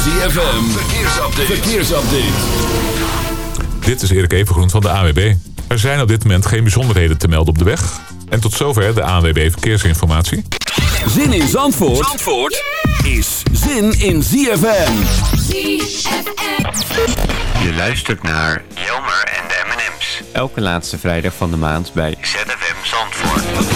ZFM, verkeersupdate. verkeersupdate. Dit is Erik Evengroen van de AWB. Er zijn op dit moment geen bijzonderheden te melden op de weg. En tot zover de ANWB Verkeersinformatie. Zin in Zandvoort, Zandvoort is zin in ZFM. ZFM. Je luistert naar Jelmer en de M&M's. Elke laatste vrijdag van de maand bij ZFM Zandvoort.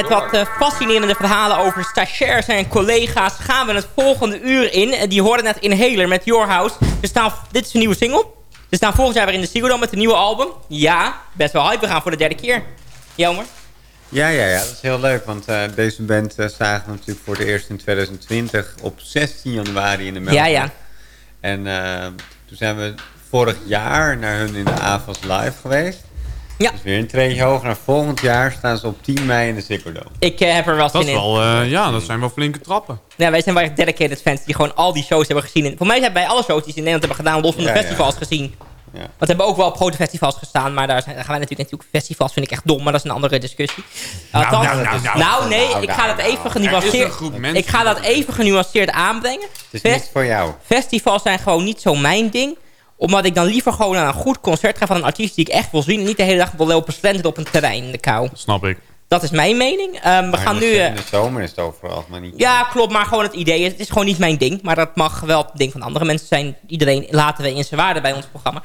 Met wat eh, fascinerende verhalen over stagiairs en collega's gaan we het volgende uur in. Eh, die hoorden net Inhaler met Your House. Er staan, dit is een nieuwe single. Ze staan volgend jaar weer in de Ziggo met een nieuwe album. Ja, best wel hype. We gaan voor de derde keer. Jammer. Ja, ja, ja, dat is heel leuk, want eh, deze band eh, zagen we natuurlijk voor het eerst in 2020 op 16 januari in de Melkweg. Ja, ja. En toen zijn we vorig jaar naar hun in de AVAS live geweest. Ja. Dus weer een treintje hoger. Naar volgend jaar staan ze op 10 mei in de Ziggo Dome. Ik eh, heb er wel Dat zin is in. wel, eh, ja, dat zijn wel flinke trappen. Ja, wij zijn wel echt dedicated fans die gewoon al die shows hebben gezien. En voor mij hebben wij alle shows die ze in Nederland hebben gedaan los van de Ja, ja. festivals gezien. Ja. Want we hebben ook wel op grote festivals gestaan. Maar daar, zijn, daar gaan wij natuurlijk, natuurlijk... Festivals vind ik echt dom, maar dat is een andere discussie. Althans- nou, nou, nou. nou, nee, Nou, ik ga dat even is genuanceerd... Ik ga dat even genuanceerd aanbrengen. Het is Fest- niet voor jou. festivals zijn gewoon niet zo mijn ding. Omdat ik dan liever gewoon naar een goed concert ga van een artiest die ik echt wil zien. En niet de hele dag wil lopen slenteren op een terrein in de kou. Snap ik. Dat is mijn mening. Ehm, we Maar gaan in de- nu... eh, In de zomer is het overal, maar niet. ja, klopt, maar gewoon het idee. Het is gewoon niet mijn ding. Maar dat mag wel het ding van andere mensen zijn. Iedereen laten we in zijn waarde bij ons programma.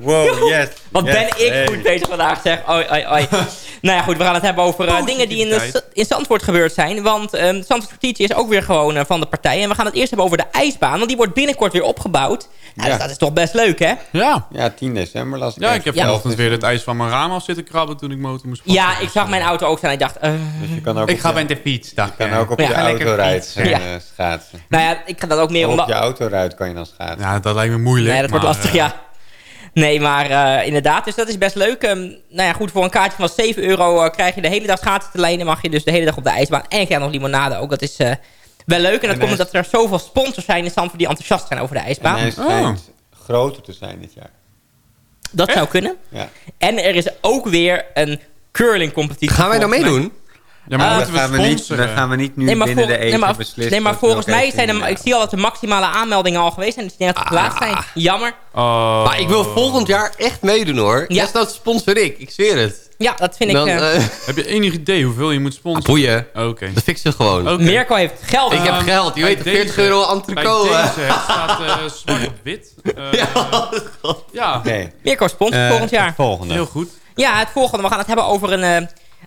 Wow, yes. Wat yes, ben ik hey. goed bezig vandaag, zeg. Oi, oi, oi. nou ja, goed, we gaan het hebben over eh, dingen die in, de, in Zandvoort gebeurd zijn. Want um, Zandvoort Kwartiertje is ook weer gewoon eh, van de partij. En we gaan het eerst hebben over de ijsbaan. Want die wordt binnenkort weer opgebouwd. Nou, Ja. dus dat is toch best leuk, hè? Ja. Ja, 10 december las ik. Ja, ik heb Ja. vanochtend weer het ijs van mijn raam af zitten krabben toen ik motor moest. Ja, ik zag mijn auto ook staan. En ik dacht, eh, Dus je kan ook Ik ga bij de fiets, dacht je kan ook op Ja. je. Ja. eh, schaatsen. nou ja, ik ga dat ook meer op je autoruit kan je dan schaatsen. Ja, dat lijkt me moeilijk. Nee, dat wordt lastig, ja. Nee, maar eh, inderdaad, dus dat is best leuk. Ehm, nou ja, goed, voor een kaartje van 7 euro eh, krijg je de hele dag schaatsen te lenen. Mag je dus de hele dag op de ijsbaan. En je krijgt nog limonade ook. Dat is eh, wel leuk. En dat En komt omdat er zoveel sponsors zijn in Zandvoort die enthousiast zijn over de En ijsbaan. hij schijnt groter te zijn dit jaar. Dat zou kunnen. Ja. En er is ook weer een curling competitie. Gaan wij nou meedoen? Ja, maar Ah, moeten dat, we gaan we niet, dat gaan we niet nu Nee, maar, binnen voor- de nee, eten maar, beslissen. nee, maar dat volgens mij zijn er... Ik zie al dat de maximale aanmeldingen al geweest zijn. Dus ik denk dat het geplaatst zijn. Jammer. Oh. Maar ik wil volgend jaar echt meedoen hoor. Ja. Ja. dat sponsor ik. Ik zweer het. Ja, dat vind ik... Dan, eh, eh, Heb je enig idee hoeveel je moet ah, sponsoren? boeien. Oké. Dat fixen we gewoon. Oké. Mirko heeft geld. Ik heb Ehm, geld. Je bij weet, 40 deze- euro Bij entrecote. deze het staat eh, zwart op wit. Eh, ja, Nee. Mirko sponsort Eh, volgend jaar. het volgende. heel goed. Ja, het volgende. We gaan het hebben over een eh,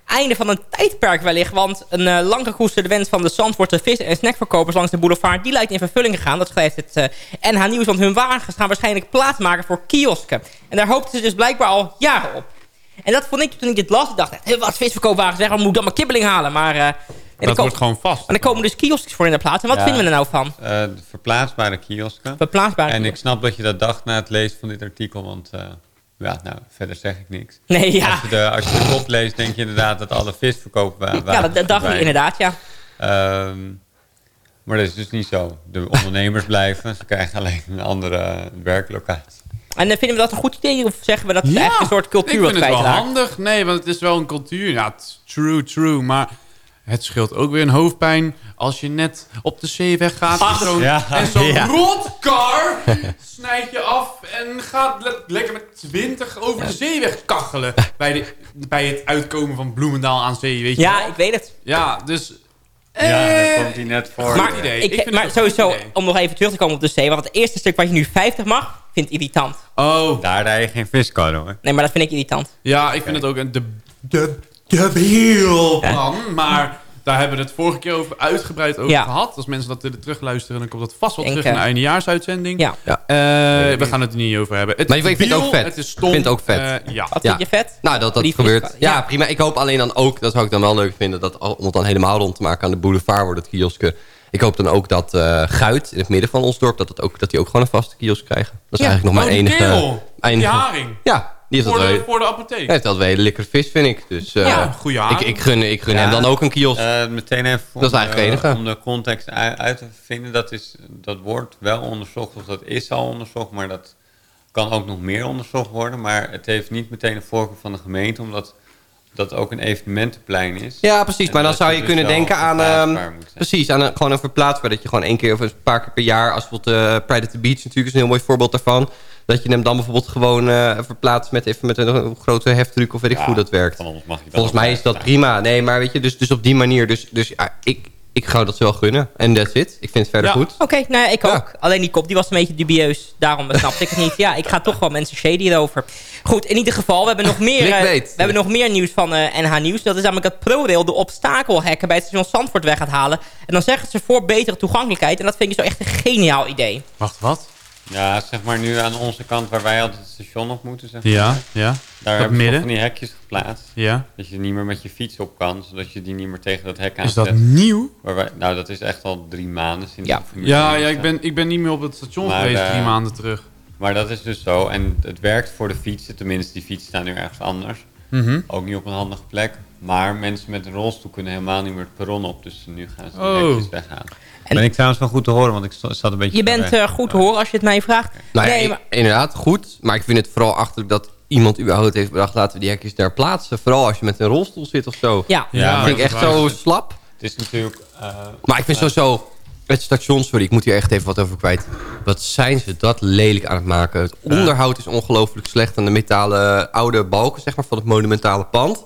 einde van een tijdperk wellicht. Want een uh, lang gekoesterde wens van de Zandvoortse vis- en snackverkopers langs de boulevard... die lijkt in vervulling gegaan. Dat schrijft het eh, NH Nieuws. Want hun wagens gaan waarschijnlijk plaatsmaken voor kiosken. En daar hoopten ze dus blijkbaar al jaren op. En dat vond ik toen ik dit las. Ik dacht, wat visverkoopwagens weg. Dan moet ik dan maar kibbeling halen. Maar, eh, en Dat wordt gewoon vast. en er komen dus kiosks voor in de plaats. En wat Ja. vinden we er nou van? Eh, de verplaatsbare kiosken. Verplaatsbare En ik snap dat je dat dacht na het lezen van dit artikel, want eh, ja, nou, verder zeg ik niks. Nee, ja. Als, je de, als je de kop leest, denk je inderdaad dat alle visverkoop wa- Ja, dat, dat dacht ik inderdaad, ja. Ehm, maar dat is dus niet zo. De ondernemers blijven, ze krijgen alleen een andere werklocatie. En vinden we dat een goed idee? Of zeggen we dat het eigenlijk een soort cultuur ik wat vind het wel handig. Nee, want het is wel een cultuur. Ja, true, true. Maar het scheelt ook weer een hoofdpijn als je net op de zeeweg gaat. Ach, en zo'n ja. en zo'n Ja. rotkar snijd je af en gaat le- lekker met 20 over de zeeweg kachelen. Bij, de, bij het uitkomen van Bloemendaal aan zee, weet je Ja, wel. ik weet het. Ja, dus... Ja, eh, daar komt hij net voor. Maar, idee. ik, Ik maar sowieso, om nog even terug te komen op de zee. Want het eerste stuk wat je nu 50 mag, vind ik irritant. Oh, Daar rij je geen viskar hoor. Nee, maar dat vind ik irritant. ja, ik vind het ook een de, de, de plan. Maar daar hebben we het vorige keer over uitgebreid over Ja. gehad. Als mensen dat willen terugluisteren, dan komt dat vast wel Denk, terug in de eh, eindejaarsuitzending. Ja. Ja. Eh, we gaan het er niet over hebben. Het Maar is ik vind het ook vet. Het is stom. Ik vind het ook vet. Eh, ja. Wat Ja. vind je vet? Nou, dat dat gebeurt. Ja, ja. prima. Ik hoop alleen dan ook, dat zou ik dan wel leuk vinden... dat al- om het dan helemaal rond te maken aan de boulevard wordt het kiosken. Ik hoop dan ook dat eh Guit, in het midden van ons dorp... dat, het ook, dat die ook gewoon een vaste kiosk krijgen. Dat is Ja. eigenlijk nog Oh, mijn die enige... kerel. Die enige haring. Ja, Voor dat de, voor de apotheek. Hij heeft altijd wel hele lekkere vis, vind ik. Dus eh, Ja, goede ik, ik gun, ik gun Ja. hem dan ook een kiosk. Eh, meteen even om, Dat is eigenlijk het de, enige. om de context uit, te vinden. Dat, is, dat wordt wel onderzocht, of dat is al onderzocht, maar dat kan ook nog meer onderzocht worden. Maar het heeft niet meteen een voorkeur van de gemeente, omdat dat ook een evenementenplein is. ja, precies. Maar dan zou je dus kunnen denken aan... ehm, precies, aan een, gewoon een verplaatsbaar. Dat je gewoon één keer of een paar keer per jaar... als bijvoorbeeld eh Pride at the Beach natuurlijk is een heel mooi voorbeeld daarvan... dat je hem dan bijvoorbeeld gewoon eh, verplaatst met, even met een grote heftruck... of weet ik Ja, hoe dat werkt. Volgens mij is dat prima. Nee, maar weet je, dus, dus op die manier. Dus, dus ja, ik, ik ga dat ze wel gunnen. En that's it. Ik vind het verder Ja. goed. Oké, nou ja, ik Ja. ook. Alleen die kop die was een beetje dubieus. Daarom snapte ik het niet. Ja, ik ga toch wel mensen shady hierover. Goed, in ieder geval, we hebben nog meer, eh, we hebben nog meer nieuws van eh, NH Nieuws. Dat is namelijk dat ProRail de obstakelhekken bij het station Zandvoort weg gaat halen. En dan zeggen ze voor betere toegankelijkheid. En dat vind ik zo echt een geniaal idee. Wacht, wat? Ja, zeg maar nu aan onze kant waar wij altijd het station op moeten. Zeg maar. Ja, ja, Daar dat hebben ze midden. van die hekjes geplaatst. ja. Dat je niet meer met je fiets op kan, zodat je die niet meer tegen dat hek Is dat nieuw? Nou, dat is echt al drie maanden sinds Ja. Ja, 1 ja ik, ben, ik ben niet meer op het station Maar, geweest drie eh, maanden terug. Maar dat is dus zo. En het werkt voor de fietsen. Tenminste, die fietsen staan nu ergens anders. Mhm. Ook niet op een handige plek. Maar mensen met een rolstoel kunnen helemaal niet meer het perron op. Dus nu gaan ze de Oh. hekjes weghalen. ben ik trouwens wel goed te horen, want ik sta- zat een beetje... Je bent eh, goed te horen als je het mij vraagt. Nou ja, nee, maar, inderdaad, goed. Maar ik vind het vooral achterlijk dat iemand überhaupt heeft bedacht... laten we die hekjes daar plaatsen. Vooral als je met een rolstoel zit of zo. ja. Ja, dat vind ik echt zo slap. Het is natuurlijk... eh, Maar ik vind sowieso... Het station, sorry, ik moet hier echt even wat over kwijt. Wat zijn ze dat lelijk aan het maken. Het onderhoud is ongelooflijk slecht aan de metalen oude balken zeg maar, van het monumentale pand.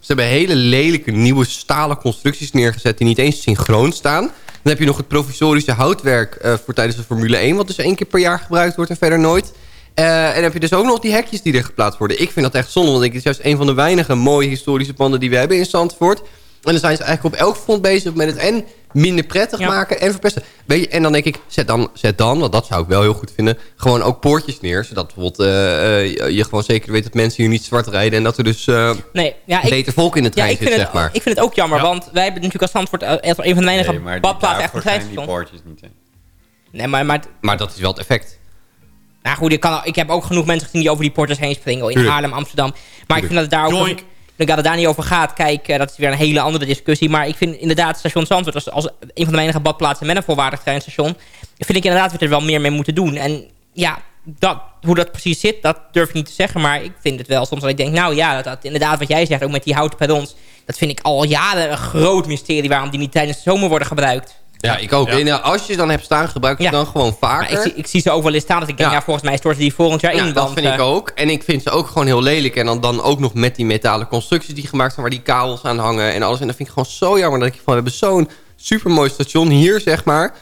Ze hebben hele lelijke nieuwe stalen constructies neergezet... die niet eens synchroon staan. Dan heb je nog het provisorische houtwerk eh, voor tijdens de Formule 1... wat dus één keer per jaar gebruikt wordt en verder nooit. Eh, en dan heb je dus ook nog die hekjes die er geplaatst worden. Ik vind dat echt zonde, want ik, het is juist een van de weinige mooie historische panden... die we hebben in Zandvoort. En dan zijn ze eigenlijk op elk front bezig met het en minder prettig Ja. maken en verpesten. Weet je, en dan denk ik, zet dan, zet dan, want dat zou ik wel heel goed vinden... gewoon ook poortjes neer, zodat bijvoorbeeld eh, eh, je gewoon zeker weet... dat mensen hier niet zwart rijden en dat er dus eh, nee, ja, ik, beter volk in de ja, trein zit, het, zeg maar. ik vind het ook jammer, Ja. want wij hebben natuurlijk als Zandvoort een van de weinige nee, badplaatsen echt een zijn die poortjes niet. Hè. Nee, maar, maar Maar dat is wel het effect. Nou goed, ik, kan, ik heb ook genoeg mensen gezien die over die porters heen springen. In Tuurlijk. Haarlem, Amsterdam. Maar ik vind dat het daar ook... Het daar niet over gaat. Kijk, eh, dat is weer een hele andere discussie. Maar ik vind inderdaad station Zandvoort... als, als een van de weinige badplaatsen met een volwaardig treinstation... vind ik inderdaad dat we er wel meer mee moeten doen. En ja, dat, hoe dat precies zit, dat durf ik niet te zeggen. Maar ik vind het wel soms dat ik denk... nou ja, dat, dat inderdaad wat jij zegt, ook met die houten perrons... dat vind ik al jaren een groot mysterie... waarom die niet tijdens de zomer worden gebruikt. Ja, ik ook. Ja. En, eh, als je ze dan hebt staan, gebruik ze Ja. dan gewoon vaker. ik, zie, ik zie ze ook wel eens staan dat ik denk... Ja. volgens mij storten die volgend jaar Ja, in. dat want, vind ik eh, ook. En ik vind ze ook gewoon heel lelijk. En dan, dan ook nog met die metalen constructies die gemaakt zijn... waar die kabels aan hangen en alles. En dat vind ik gewoon zo jammer. Dat ik van, we hebben zo'n supermooi station hier, zeg maar.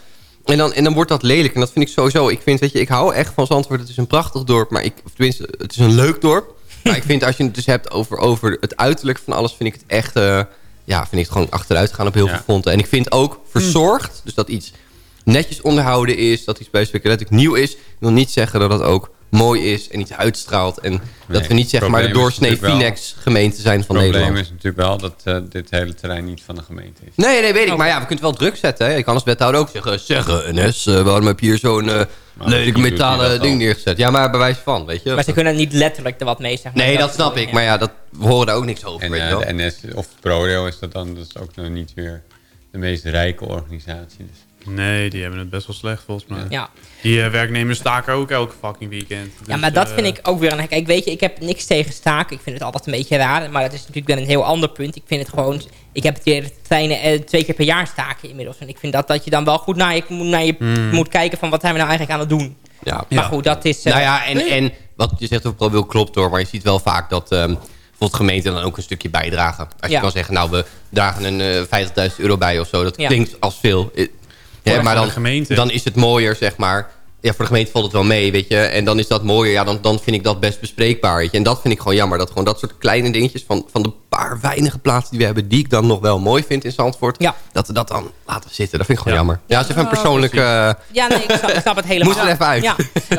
En dan, en dan wordt dat lelijk. En dat vind ik sowieso. Ik vind, weet je, ik hou echt van Zandvoort. Het is een prachtig dorp. Maar ik, of tenminste, het is een leuk dorp. Maar ik vind, als je het dus hebt over, over het uiterlijk van alles... vind ik het echt... eh, ja, vind ik het gewoon achteruit gaan op heel Ja. veel fronten. En ik vind ook verzorgd. Dus dat iets netjes onderhouden is. Dat iets bij spreken nieuw is. wil niet zeggen dat het ook mooi is en iets uitstraalt. En dat we niet zeg maar de doorsnee Finex gemeente zijn van Het probleem Nederland. is natuurlijk wel dat eh, dit hele terrein niet van de gemeente is. Nee, nee, weet ik. Oh. Maar ja, we kunnen het wel druk zetten. Hè. Je kan als wethouder ook zeggen... Zeggen, NS, eh, waarom heb je hier zo'n doet hij metalen ding neergezet? Ja, maar bewijs van, weet je. Maar ze kunnen niet letterlijk er wat mee zeggen. Nee, dat snap ik. Maar ja, dat, we horen daar ook niks over, En weet je eh, wel. de NS of ProRail is dat dan dat is ook nog niet weer de meest rijke organisatie. Dus. Nee, die hebben het best wel slecht volgens mij. Ja. Die eh, werknemers staken ook elke fucking weekend. ja, Dus, maar dat eh, vind ik ook weer een... Kijk, weet je, ik heb niks tegen staken. Ik vind het altijd een beetje raar. Maar dat is natuurlijk wel een heel ander punt. Ik vind het gewoon... Ik heb het treinen eh, twee keer per jaar staken inmiddels. En ik vind dat, dat je dan wel goed naar je, moet- naar je moet kijken van... wat zijn we nou eigenlijk aan het doen? Ja. Maar goed, dat is... eh, Nou ja, en, en wat je zegt over ProRail klopt hoor. Maar je ziet wel vaak dat ehm, bijvoorbeeld gemeenten dan ook een stukje bijdragen. Als je kan zeggen, nou we dragen een eh 50.000 euro bij of zo. Dat Ja. klinkt als veel. Ja, maar de dan, gemeente. dan is het mooier, zeg maar. Ja, voor de gemeente valt het wel mee, weet je. En dan is dat mooier. Ja, dan, dan vind ik dat best bespreekbaar, weet je. En dat vind ik gewoon jammer. Dat gewoon dat soort kleine dingetjes van, van de paar weinige plaatsen die we hebben... die ik dan nog wel mooi vind in Zandvoort... Ja. dat we dat dan laten zitten. Dat vind ik gewoon Ja. jammer. Ja, dat is even een persoonlijke... eh, Ja, nee, ik snap, ik snap het helemaal. Moest er even uit. Ja. Ehm,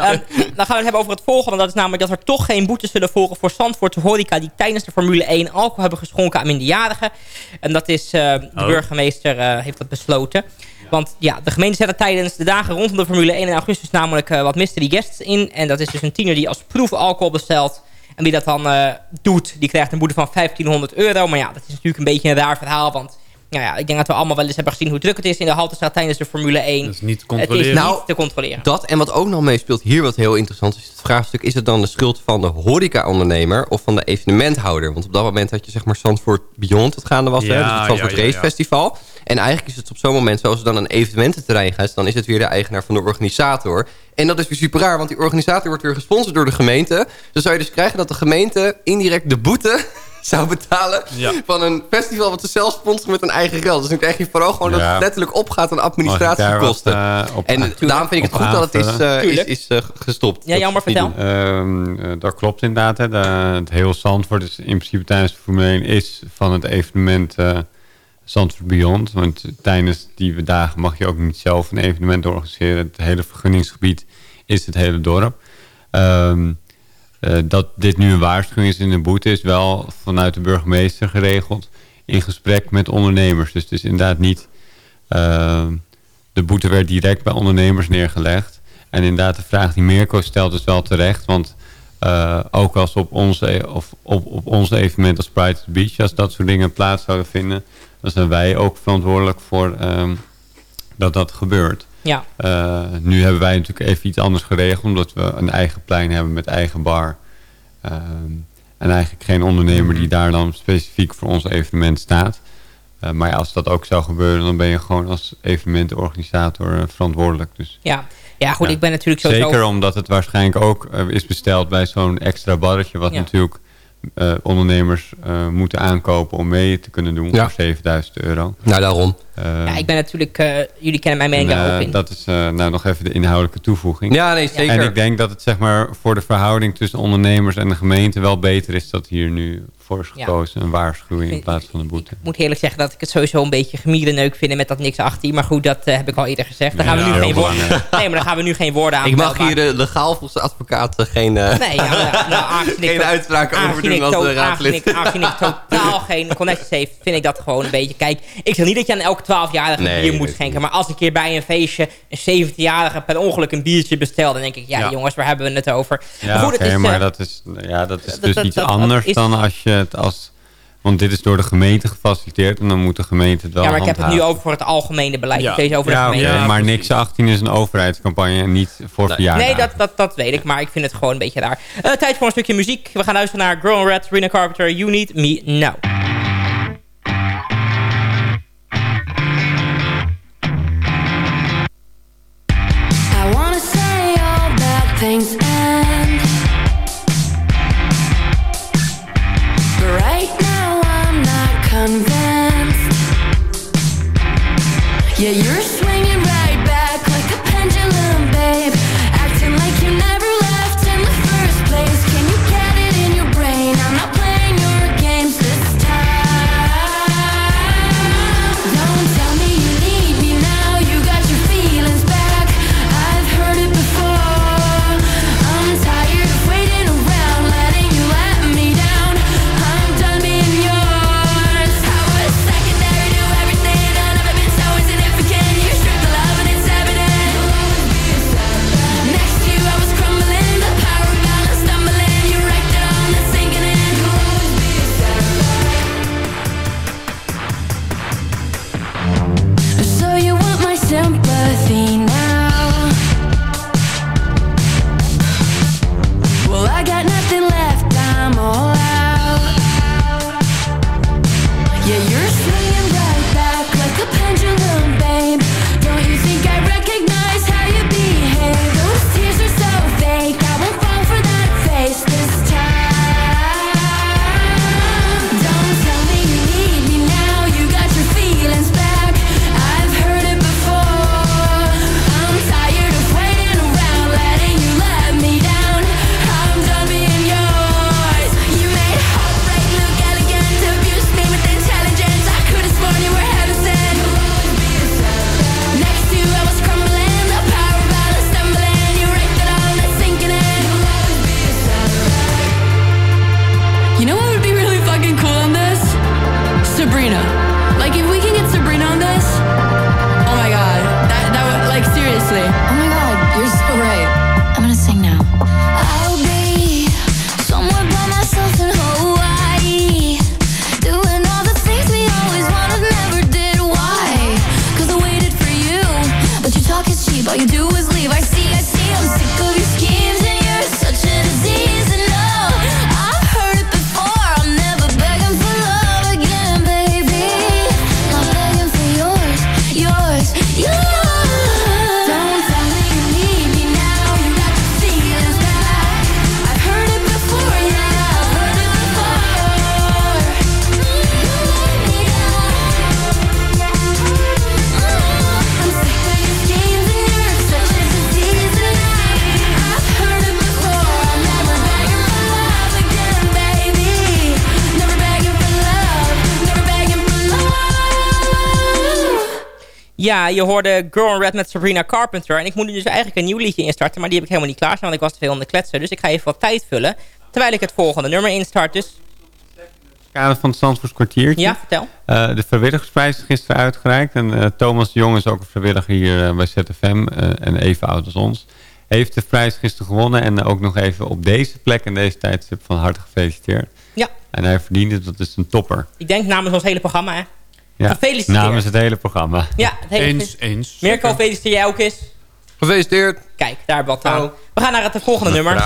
dan gaan we het hebben over het volgende. Dat is namelijk dat er toch geen boetes zullen volgen voor Zandvoort horeca... die tijdens de Formule 1 alcohol hebben geschonken aan minderjarigen. En dat is, eh, de Oh. burgemeester eh, heeft dat besloten. Want ja, de gemeente zet tijdens de dagen rondom de Formule 1 in augustus namelijk eh, wat mystery guests in. En dat is dus een tiener die als proef alcohol bestelt. En wie dat dan eh, doet, die krijgt een boete van 1500 euro. Maar ja, dat is natuurlijk een beetje een raar verhaal. Want nou ja, ik denk dat we allemaal wel eens hebben gezien hoe druk het is in de Haltestraat tijdens de Formule 1. Dat is niet te Het is controleren. niet Nou, te controleren. Dat en wat ook nog meespeelt hier wat heel interessant is... het vraagstuk, is het dan de schuld van de horeca-ondernemer... of van de evenementhouder? Want op dat moment had je zeg maar Zandvoort Beyond het gaande was. hè? Dus het Zandvoort ja, ja, Race. Festival. En eigenlijk is het op zo'n moment, zoals er dan een evenemententerrein gaat... dan is het weer de eigenaar van de organisator. En dat is weer super raar, want die organisator wordt weer gesponsord door de gemeente. Dan zou je dus krijgen dat de gemeente indirect de boete... zou betalen Ja. van een festival wat ze zelf sponsoren met hun eigen geld. Dus dan krijg je vooral gewoon dat het letterlijk opgaat aan wat, administratiekosten. eh, op En aan- daarom vind ik het goed dat het is, eh, is, is eh, gestopt. Ja, jammer, vertel. Ehm, eh, dat klopt inderdaad. Hè. De, het heel Zandvoort is in principe tijdens de Formule 1 is van het evenement eh Zandvoort Beyond. Want tijdens die dagen mag je ook niet zelf een evenement organiseren. Het hele vergunningsgebied is het hele dorp. Ehm, eh, dat dit nu een waarschuwing is in de boete is wel vanuit de burgemeester geregeld in gesprek met ondernemers. Dus het is inderdaad niet... ehm, de boete werd direct bij ondernemers neergelegd. En inderdaad, de vraag die Mirko stelt is wel terecht. Want eh, ook als op ons, of op, op ons evenement als Pride Beach, als dat soort dingen plaats zouden vinden, dan zijn wij ook verantwoordelijk voor ehm, dat dat gebeurt. Ja. Eh, nu hebben wij natuurlijk even iets anders geregeld, omdat we een eigen plein hebben met eigen bar. Ehm, en eigenlijk geen ondernemer die daar dan specifiek voor ons evenement staat. Eh, maar ja, als dat ook zou gebeuren, dan ben je gewoon als evenementenorganisator eh, verantwoordelijk. Dus Ja. ja, goed, Ja. ik ben natuurlijk. Zeker omdat het waarschijnlijk ook eh, is besteld bij zo'n extra barretje... wat Ja. natuurlijk eh, ondernemers eh, moeten aankopen om mee te kunnen doen Ja. voor 7000 euro. Nou, daarom. Eh, Ja, ik ben natuurlijk... eh, jullie kennen mijn mening en, daar ook in. Dat is eh, nou nog even de inhoudelijke toevoeging. Ja, nee, zeker. En ik denk dat het zeg maar voor de verhouding tussen ondernemers en de gemeente wel beter is dat hier nu voor is Ja. gekozen. Een waarschuwing in plaats van een boete. Ik moet eerlijk zeggen dat ik het sowieso een beetje gemierenneuk vind met dat niks achter. Maar goed, dat eh, heb ik al eerder gezegd. Daar gaan we nu geen woorden. Nee, maar daar gaan we nu geen woorden aan. ik mag hier legaal volgens de advocaat geen, eh, Nee, ja, nou, geen uitspraken over doen als de raadslid. ik, aangezien ik totaal geen connecties heeft, vind ik dat gewoon een beetje... Kijk, ik zeg niet dat je aan elke 12-jarige Nee, bier moet schenken. Maar als een keer bij een feestje een 17-jarige per ongeluk een biertje bestelt... dan denk ik, ja, Ja. jongens, waar hebben we het over? Ja, maar goed, oké, het is... maar eh, dat is, ja, dat is dat- dus dat- iets dat- anders is- dan als je het als... Want dit is door de gemeente gefaciliteerd en dan moet de gemeente het wel ja, maar ik heb het nu over voor het algemene beleid. Ja. Deze over de Ja, oké, gemeente. Ja, maar niks 18 is een overheidscampagne en niet voor verjaardagen. Nee, dat, dat, dat weet ik, maar ik vind het gewoon een beetje raar. Eh, tijd voor een stukje muziek. We gaan luisteren naar Girl in Red, Rina Carpenter, You Need Me Now. feelings Ja, je hoorde Girl in Red met Sabrina Carpenter. En ik moet nu dus eigenlijk een nieuw liedje instarten, maar die heb ik helemaal niet klaar staan, want ik was te veel aan de kletsen. Dus ik ga even wat tijd vullen, terwijl ik het volgende nummer instart. Dus kader van het Zandvoors kwartiertje. ja, vertel. Eh, de vrijwilligersprijs is gisteren uitgereikt. En eh, Thomas de Jong is ook een vrijwilliger hier eh, bij ZFM. en even oud als ons. heeft de prijs gisteren gewonnen. En ook nog even op deze plek en deze tijdstip van harte gefeliciteerd. Ja, En hij verdient het, dat is een topper. ik denk namens ons hele programma, hè. Ja, Gefeliciteerd. Namens het hele programma. Ja, het hele Eens, eens. Mirko, feliciteer jij ook eens. Gefeliciteerd. Kijk, daar wat aan. Oh. We gaan naar het volgende nummer.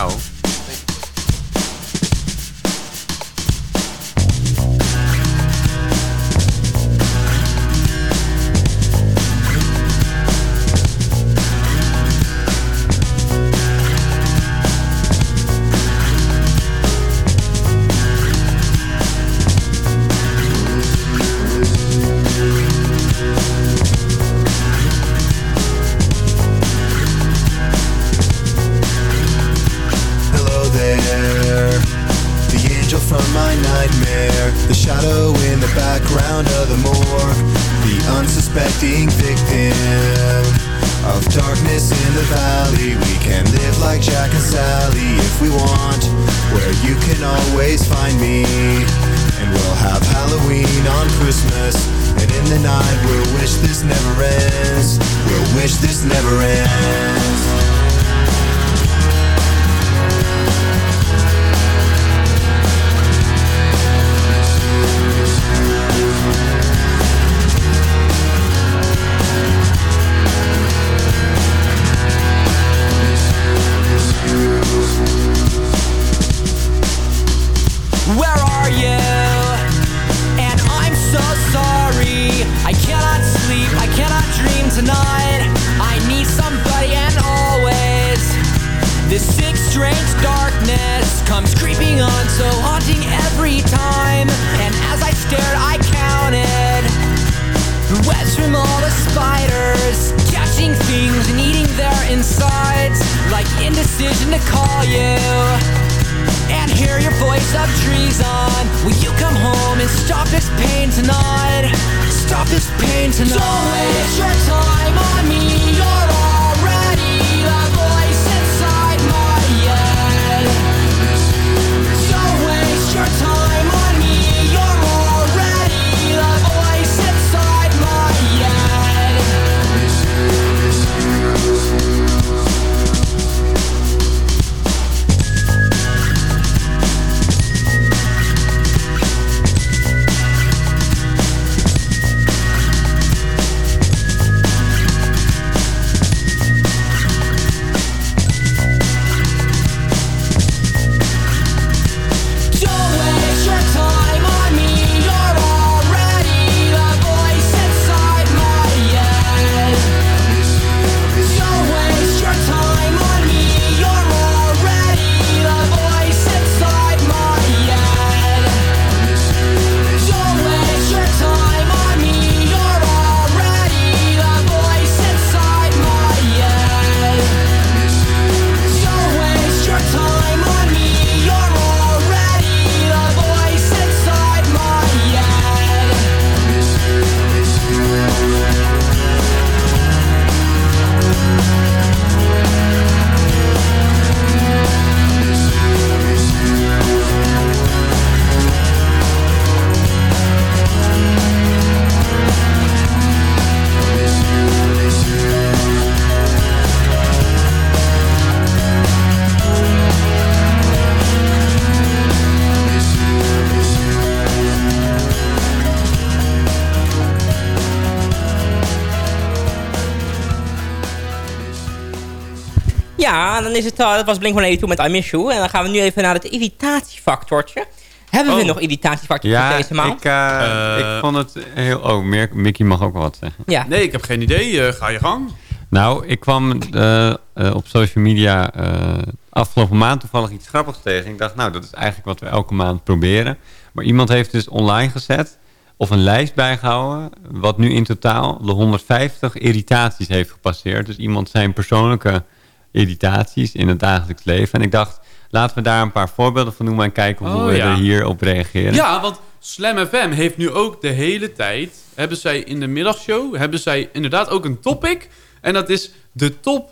You can always find me. And we'll have Halloween on Christmas, and in the night we'll wish this never ends. We'll wish this never ends. Is het, uh, dat was Blink-182 met I Miss You. En dan gaan we nu even naar het irritatiefactortje. Hebben we Oh. nog irritatiefactor voor Ja, deze maand? ik, eh, Eh. ik vond het heel... Oh, Mir- Mickey mag ook wel wat zeggen. Ja. Nee, ik heb geen idee. Eh, ga je gang. Nou, ik kwam eh, eh, op social media eh, afgelopen maand toevallig iets grappigs tegen. Ik dacht, nou, dat is eigenlijk wat we elke maand proberen. Maar iemand heeft dus online gezet of een lijst bijgehouden... wat nu in totaal de 150 irritaties heeft gepasseerd. Dus iemand zijn persoonlijke irritaties in het dagelijks leven. En ik dacht, laten we daar een paar voorbeelden van noemen... en kijken hoe Oh, we er hier op reageren. Ja, want Slam FM heeft nu ook de hele tijd... hebben zij in de middagshow... hebben zij inderdaad ook een topic. En dat is de top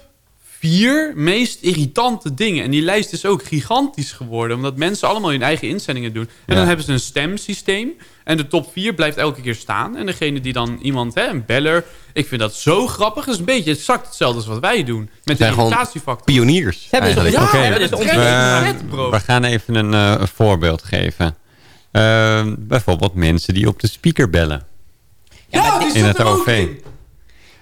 vier meest irritante dingen. En die lijst is ook gigantisch geworden. Omdat mensen allemaal hun eigen inzendingen doen. En Ja. dan hebben ze een stemsysteem. En de top 4 blijft elke keer staan. En degene die dan iemand, hè, een beller... Ik vind dat zo grappig. Dat is een beetje exact hetzelfde als wat wij doen. Met de irritatiefactor. Pioniers. Ze hebben eigenlijk. ja, ze hebben Het vet, bro. we gaan even een, eh, een voorbeeld geven. Eh, bijvoorbeeld mensen die op de speaker bellen Ja, in het er ook OV. in.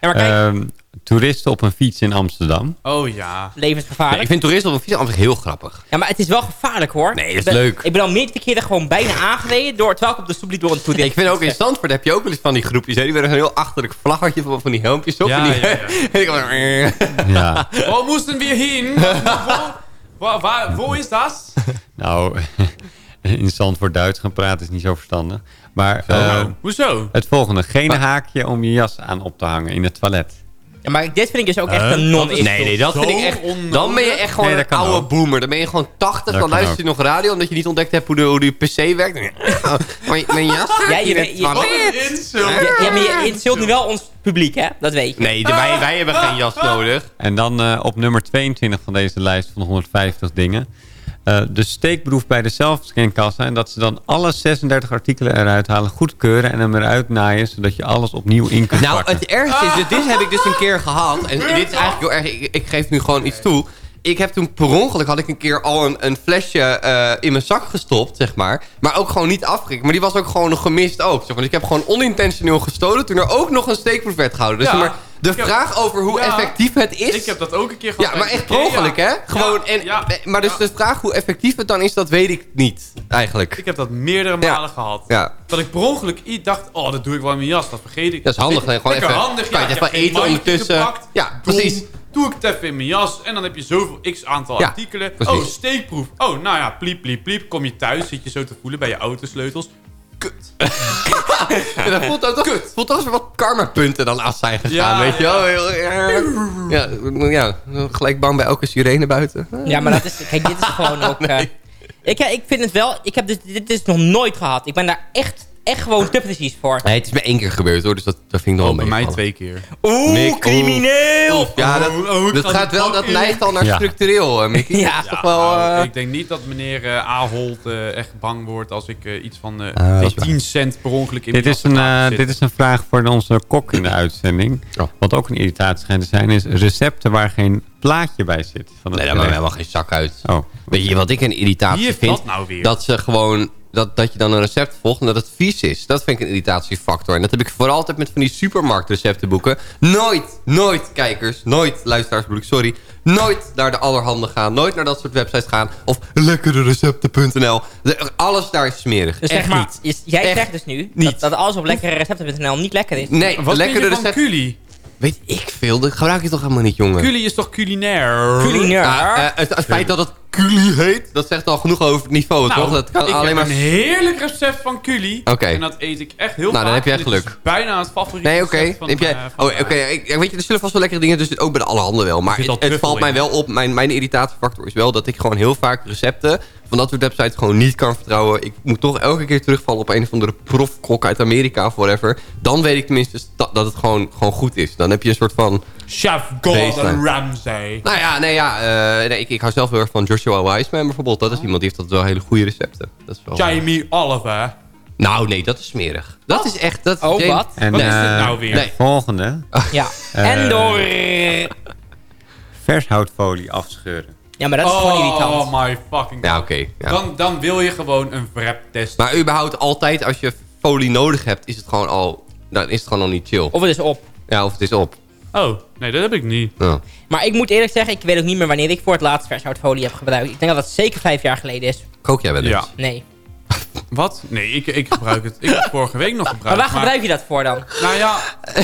ja, maar kijk, Ehm, toeristen op een fiets in Amsterdam. Oh ja. levensgevaarlijk. Ik vind toeristen op een fiets altijd heel grappig. Ja, maar het is wel gevaarlijk hoor. Nee, dat is Ik ben- leuk. Ik ben al meerdere keren gewoon bijna aangereden door, terwijl ik op de stoep liep door een toerist. Ik vind ook in Zandvoort heb je ook wel eens van die groepjes. Hè? Die werden zo'n heel achterlijk vlaggetje van, van die helmpjes op. Ja, en die, ja, ja. en Ja, Waar moesten we heen? Waar, waar, is dat? nou, in Zandvoort Duits gaan praten is niet zo verstandig. Maar eh, Hoezo? het volgende. Geen haakje om je jas aan op te hangen in het toilet. Ja, maar dit vind ik dus ook echt een non is Nee, nee, dat vind ik echt... onnodig. Dan ben je echt gewoon Nee, een oude ook. boomer. Dan ben je gewoon 80. Dat dan luister je nog radio omdat je niet ontdekt hebt hoe de, hoe de PC werkt. mijn, mijn jas Ja, je je- insult. Ja, maar je inzult nu wel ons publiek, hè? Dat weet je. Nee, de- wij, wij hebben geen jas nodig. En dan eh, op nummer 22 van deze lijst van de 150 dingen. Eh, de steekproef bij de zelfscankassa. En dat ze dan alle 36 artikelen eruit halen, goedkeuren en hem eruit naaien. Zodat je alles opnieuw in kunt Nou, pakken. het ergste is, dit, dit heb ik dus een keer gehad. En dit is eigenlijk heel erg, ik, ik geef nu gewoon iets toe. Ik heb toen per ongeluk had ik een keer al een, een flesje eh, in mijn zak gestopt, zeg maar. Maar ook gewoon niet afgekeken. Maar die was ook gewoon nog gemist ook. Zeg maar. Dus ik heb gewoon onintentioneel gestolen toen er ook nog een steekproef werd gehouden. Dus Ja. zeg maar, de vraag over hoe Ja. effectief het is... Ik heb dat ook een keer gehad. Ja, maar echt Ikea. ongeluk, hè? Gewoon, Ja, en, ja. maar dus Ja. de vraag hoe effectief het dan is, dat weet ik niet, eigenlijk. Ik heb dat meerdere Ja. malen gehad. Ja. Dat ik per ongeluk iets dacht, oh, dat doe ik wel in mijn jas. Dat vergeet ik. Dat is handig, hè? Gewoon even- handig, kan je ja. heb even eten ondertussen. gepakt. Ja, precies. Doe ik het even in mijn jas. En dan heb je zoveel x aantal Ja, artikelen. precies. Oh, steekproef. Oh, nou ja, pliep, pliep, pliep. Kom je thuis, zit je zo te voelen bij je autosleutels. Kut. Ja, dat voelt ook voelt toch als er wat karma-punten dan af zijn gegaan, Ja, weet je wel? Erg. Ja, ja, gelijk bang bij elke sirene buiten. Ja, maar dat is... Kijk, dit is gewoon ook... eh, ik, ik vind het wel... Ik heb dit, dit is nog nooit gehad. Ik ben daar echt, echt gewoon te precies voor. Nee, het is me één keer gebeurd hoor, dus dat, dat vind ik nog Oh, wel bij mij twee keer. Oeh, Mick, crimineel! Ja, dat, Oh, oh, dat ga gaat wel, dat neigt al naar Ja. structureel, hè, Mickey. Ja. Toch wel... Nou, eh, ik denk niet dat meneer eh Ahold eh, echt bang wordt als ik eh, iets van eh Ah, dat is 10 cent per ongeluk in Dit mijn is, een, eh, dit is een vraag voor onze kok in de uitzending. Oh. Wat ook een irritatie schijnt te zijn, is recepten waar geen plaatje bij zit. Van het Nee, daar maakt helemaal geen zak uit. Oh. Weet je wat ik een irritatie Wie vind? dat nou weer? Dat ze gewoon... Dat, dat je dan een recept volgt en dat het vies is. Dat vind ik een irritatiefactor. En dat heb ik vooral altijd met van die supermarktreceptenboeken. Nooit, nooit, kijkers, nooit, luisteraars bedoel ik, sorry. Nooit naar de allerhande gaan. Nooit naar dat soort websites gaan. Of lekkererecepten.nl. De- Alles daar is smerig. Dus Echt zeg maar, jij Echt zegt dus nu niet. dat, dat alles op lekkererecepten.nl niet lekker is. Nee, Wat lekkere vind Weet ik veel. Dat gebruik je toch helemaal niet, jongen? Culi is toch culinair? Culinair. Ja, eh, het, het feit dat het Culi heet, dat zegt al genoeg over het niveau, Nou, toch? Dat kan ik alleen heb maar... een heerlijk recept van Culi. Oké. En dat eet ik echt heel Nou, dan vaak. heb jij dit is geluk. bijna het favoriete Nee, oké. recept van, Heb jij... eh, Oh, oké. ik- ik Weet je, er zullen vast wel lekkere dingen, dus ook bij de allerhande wel. Maar het, valt mij wel op. Mijn, mijn irritatiefactor is wel dat ik gewoon heel vaak recepten van dat soort websites gewoon niet kan vertrouwen. Ik moet toch elke keer terugvallen op een of andere profkok uit Amerika of whatever. Dan weet ik tenminste dat, dat het gewoon, gewoon goed is. Dan heb je een soort van... Chef Gordon. Ramsay. Nou ja, nee, ja eh, nee, ik, ik hou zelf heel erg van Joshua Wiseman bijvoorbeeld. Dat is iemand die heeft wel hele goede recepten. Dat is wel... Jamie Oliver. Nou, nee, dat is smerig. Dat is echt... Dat, Oh, James- wat? En Wat is dit eh, nou weer? Nee. volgende. Ja. Eh. en door... Vershoutfolie afscheuren. Ja, maar dat is gewoon irritant. Oh my fucking Ja, god. oké. ja. Dan, dan wil je gewoon een wrap-test. Maar überhaupt altijd als je folie nodig hebt, is het gewoon al, dan is het gewoon al niet chill. Of het is op. Ja, of het is op. Oh, nee, dat heb ik niet. Ja. Maar ik moet eerlijk zeggen, ik weet ook niet meer wanneer ik voor het laatst vershoutfolie heb gebruikt. Ik denk dat dat zeker vijf jaar geleden is. Kook jij wel eens? Ja. Nee. Wat? Nee, ik, ik gebruik het. Ik heb het vorige week nog Maar gebruikt. waar gebruik je dat voor dan? Nou ja,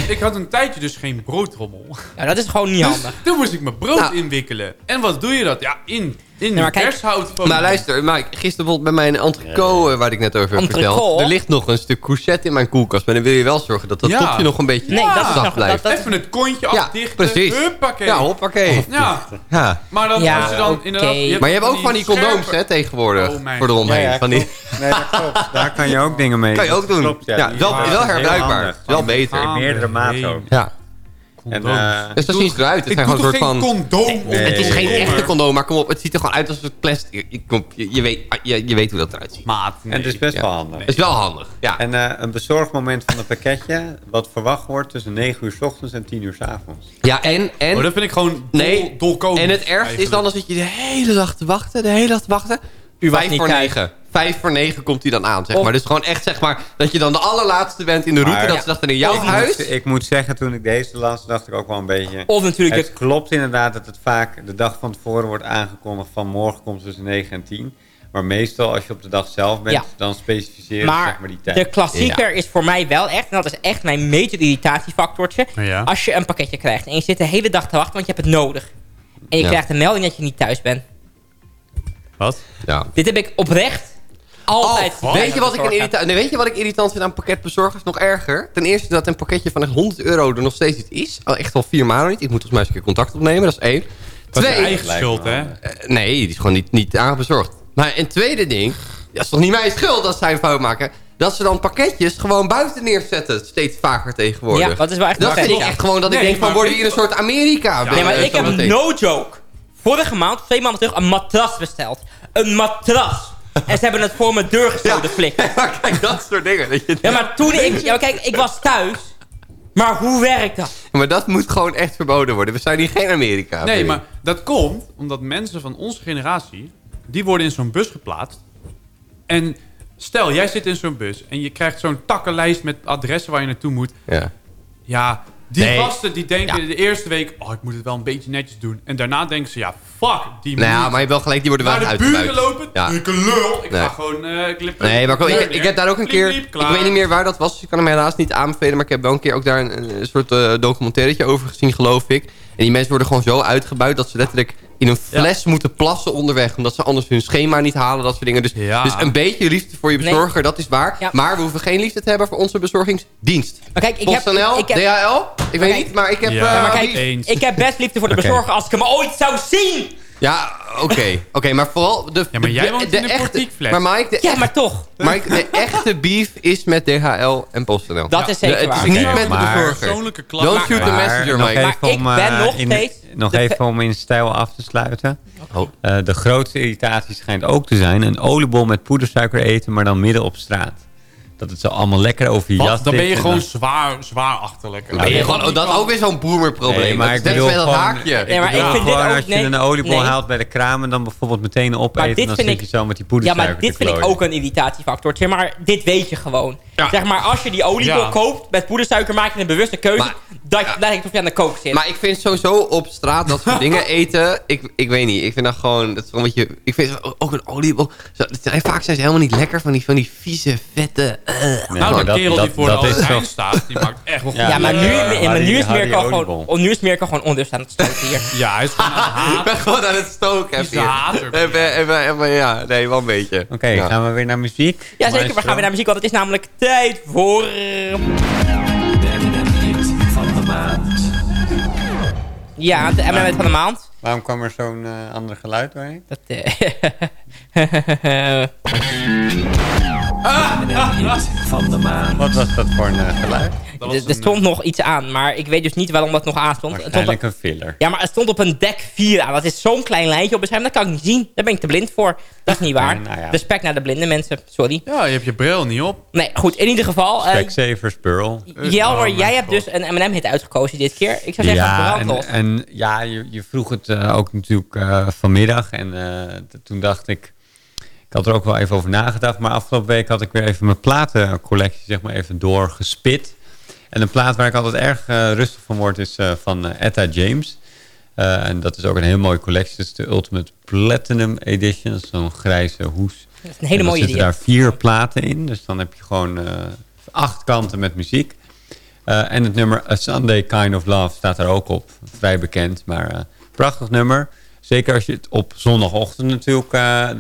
ik had een tijdje dus geen broodrommel. Nou, dat is gewoon niet handig. Toen moest ik mijn brood Nou. inwikkelen. En wat doe je dat? Ja, in, in maar kijk- vershoutfolie. Maar luister, Mike, gisteren bijvoorbeeld bij mijn entrecote, eh, waar ik net over heb verteld. Er ligt nog een stuk courgette in mijn koelkast. Maar dan wil je wel zorgen dat dat Ja. topje nog een beetje Nee, dat is zacht nog- blijft. dat- Even het kontje ja, afdichten. precies. Huppakee. Ja, hoppakee. Ja, Ja. maar dan Ja, als je dan oké. inderdaad... Maar je hebt ook van die condooms, hè, tegenwoordig. Oh, voor de omheen. van die, Nee, dat daar kan je ook dingen mee. Kan je ook doen. Ja. wel, wel herbruikbaar. Wel beter. In meerdere maten Ja. En, uh, eh, ziet eruit. Het is gewoon een soort van. Condoom. Het is geen echte condoom, maar kom op, het ziet er gewoon uit als een plastic. Je, je, weet, je, weet hoe dat eruit ziet. Maat. En het is best wel handig. Het is wel handig. Ja. En uh, een bezorgmoment van een pakketje, wat verwacht wordt tussen 9 uur s ochtends en 10 uur s avonds. Ja, en. en oh, dat vind ik gewoon dol, nee. dolkomen. En het ergste is dan als dat je de hele dag te wachten, de hele dag te wachten. U 5 voor 9. Vijf voor negen komt hij dan aan, zeg Of- maar. Dus gewoon echt, zeg maar, dat je dan de allerlaatste bent in de route. Maar- dat ze dachten in jouw ik huis. Moet, ik moet zeggen, toen ik deze las, dacht ik ook wel een beetje... Of natuurlijk Het klopt inderdaad dat het vaak de dag van tevoren wordt aangekondigd van morgen komt tussen 9 en 10. Maar meestal als je op de dag zelf bent, Ja. dan specificeer je Maar, zeg maar die tijd. de klassieker is voor mij wel echt, en dat is echt mijn major irritatiefactortje. Ja. Als je een pakketje krijgt en je zit de hele dag te wachten, want je hebt het nodig. En je Ja. krijgt een melding dat je niet thuis bent. Wat? Ja. Dit heb ik oprecht altijd. Oh, weet, je wat ik een irrita- nee, weet je wat ik irritant vind aan pakketbezorgers? Nog erger. Ten eerste dat een pakketje van echt 100 euro er nog steeds niet is. Al echt al vier maanden niet. Ik moet volgens mij eens een keer contact opnemen. Dat is één. Dat is Twee. je eigen schuld, hè? Eh, nee, die is gewoon niet, niet aanbezorgd. Maar een tweede ding. Dat is toch niet mijn schuld dat zij een fout maken. Dat ze dan pakketjes gewoon buiten neerzetten. Steeds vaker tegenwoordig. Ja, dat is wel echt Dat vind ik echt gewoon dat ik Nee, denk van worden hier een soort Amerika. Nee, maar ik heb no joke. Vorige maand, twee maanden terug, een matras besteld. Een matras. En ze hebben het voor mijn deur gestoten, flikker. Maar kijk, dat soort dingen. dat je- Ja, maar toen ik... Ja, kijk, ik was thuis. Maar hoe werkt dat? Maar dat moet gewoon echt verboden worden. We zijn hier geen Amerika. Nee, maar dat komt omdat mensen van onze generatie... die worden in zo'n bus geplaatst. En stel, jij zit in zo'n bus... en je krijgt zo'n takkenlijst met adressen waar je naartoe moet. Ja. Ja, die Nee. gasten die denken Ja. de eerste week... oh, ik moet het wel een beetje netjes doen. En daarna denken ze, ja, fuck, die Nou ja, maar je wel gelijk, die worden wel naar de buren lopen. Ja. Ik lul, ik Nee. ga gewoon klippen. Nee, maar ik, ik, ik heb daar ook een keer... kliep, Ik weet niet meer waar dat was, dus ik kan hem helaas niet aanbevelen. Maar ik heb wel een keer ook daar een, een soort documentairetje over gezien, geloof ik. En die mensen worden gewoon zo uitgebuit dat ze letterlijk in een fles moeten plassen onderweg. Omdat ze anders hun schema niet halen, dat soort dingen. Dus, Ja. dus een beetje liefde voor je Nee. bezorger, dat is waar. Ja. Maar we hoeven geen liefde te hebben voor onze bezorgingsdienst. Maar kijk, ik heb... PostNL, ik heb, DHL, ik weet kijk- niet, maar ik heb... Ja, eh, maar kijk, eens. ik heb best liefde voor de bezorger als ik hem ooit zou zien. Ja, oké. Oké, maar vooral... De, Ja, maar jij woont de in een echte, portiekflat. Maar Mike, de, Ja, maar toch. Mike, de echte beef is met DHL en PostNL. Dat is zeker De- het waar. is niet met de maar- bezorger. Don't shoot the messenger, Mike. Maar ik om, ben eh, nog in- steeds nog de even om in stijl af te sluiten. Oh. Eh, de grootste irritatie schijnt ook te zijn... een oliebol met poedersuiker eten, maar dan midden op straat. Dat het zo allemaal lekker over je jas Wat? Dan ben je gewoon dan- zwaar, zwaar achterlijk. Dan ben je gewoon, oh, dat is ook weer zo'n boomerprobleem. Nee, maar ik bedoel dat gewoon- haakje. Nee, maar Ja, ik vind dit gewoon ook... als je nee, een oliebol nee. haalt bij de kraam... en dan bijvoorbeeld meteen opeten... dit dan zit ik- je zo met die Ja, poedersuiker maar dit vind ik ook een irritatiefactortje. Maar dit weet je gewoon. Ja. Zeg maar, als je die oliebol Ja. koopt met poedersuiker... maak je een bewuste keuze Maar- dat je lijkt of je aan de kook zit. Maar ik vind sowieso op straat dat soort dingen eten... Ik, ik weet niet, ik vind dat gewoon... Dat is een beetje, ik vind ook een oliebol... Zo, zijn- vaak zijn ze helemaal niet lekker van die, van die vieze, vette... Nee, nou, de kerel die voor dat de Albert staat, die maakt echt wel Ja, ja, maar nu, eh, maar nu is Mirko gewoon, oh, nu is Mirko gewoon onrust aan het stoten hier. Ja, hij is gewoon aan het Ik haat. ben gewoon aan het stoken. Die is even hier. een hater. Even, even, even, ja, nee, wel een beetje. Oké, Ja. gaan we weer naar muziek? Ja, zeker. We gaan weer naar muziek, want het is namelijk tijd voor... Ja, de M&M van de maand. Waarom kwam er zo'n eh, ander geluid doorheen? Dat, eh, Wat was dat voor een eh, geluid? Dat was er er een, stond nog iets aan, maar ik weet dus niet waarom dat nog aan stond. Waarschijnlijk een filler. ja, maar het stond op een dek 4 aan. Dat is zo'n klein lijntje op het scherm. Dat kan ik niet zien. Daar ben ik te blind voor. Dat is niet waar. nou ja. Respect naar de blinde mensen. Sorry. Ja, je hebt je bril niet op. Nee, goed. In ieder geval. eh Specsavers Pearl. Jelmer, Oh, jij hebt God. dus een M&M hit uitgekozen dit keer. Ik zou zeggen, Ja, en, ja, je, je vroeg het eh, ook natuurlijk eh, vanmiddag. En eh, toen dacht ik, ik had er ook wel even over nagedacht. Maar afgelopen week had ik weer even mijn platencollectie zeg maar even doorgespit. En een plaat waar ik altijd erg eh, rustig van word is eh, van eh, Etta James. En dat is ook een heel mooie collectie. Dat is de Ultimate Platinum Edition. Dat is zo'n grijze hoes. Dat is een hele mooie zitten idee. daar vier platen in. Dus dan heb je gewoon acht kanten met muziek. En het nummer A Sunday Kind of Love staat er ook op. Vrij bekend, maar prachtig nummer. Zeker als je het op zondagochtend natuurlijk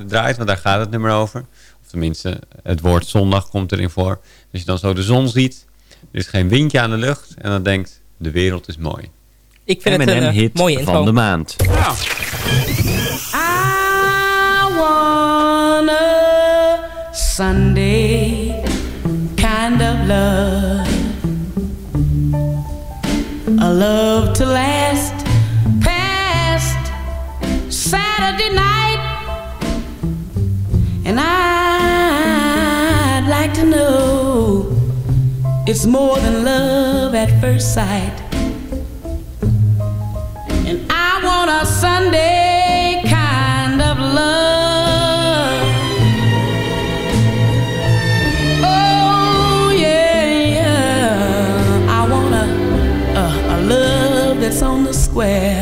draait, want daar gaat het nummer over. Of tenminste, het woord zondag komt erin voor. Dus je dan zo de zon ziet, er is geen windje aan de lucht en dan denkt, de wereld is mooi. Ik vind het een eh, M&M-hit mooie intro. van de maand. Ja. I want a Sunday kind of love, a love to last past Saturday night. And I'd like to know it's more than love at first sight. And I want a Sunday kind of love. Oh yeah, yeah. I want a, a, a love that's on the square.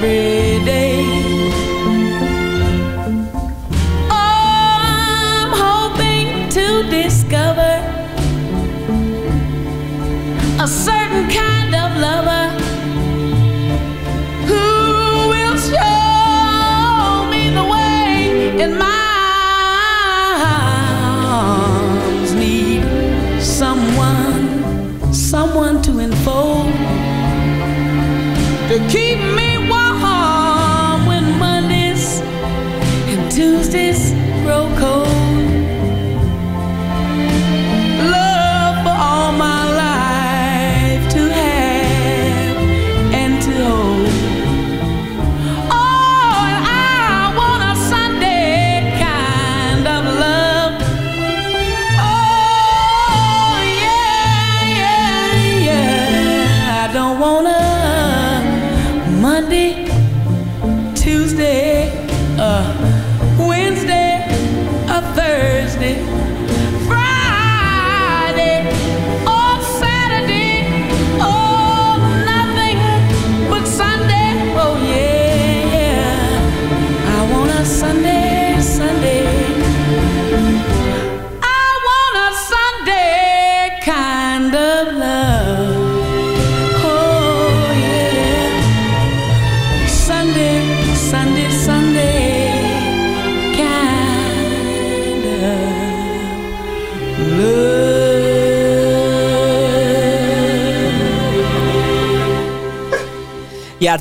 Every day. Oh, I'm hoping to discover a certain kind of lover who will show me the way in my arms need someone someone to enfold to keep me justice grow cold?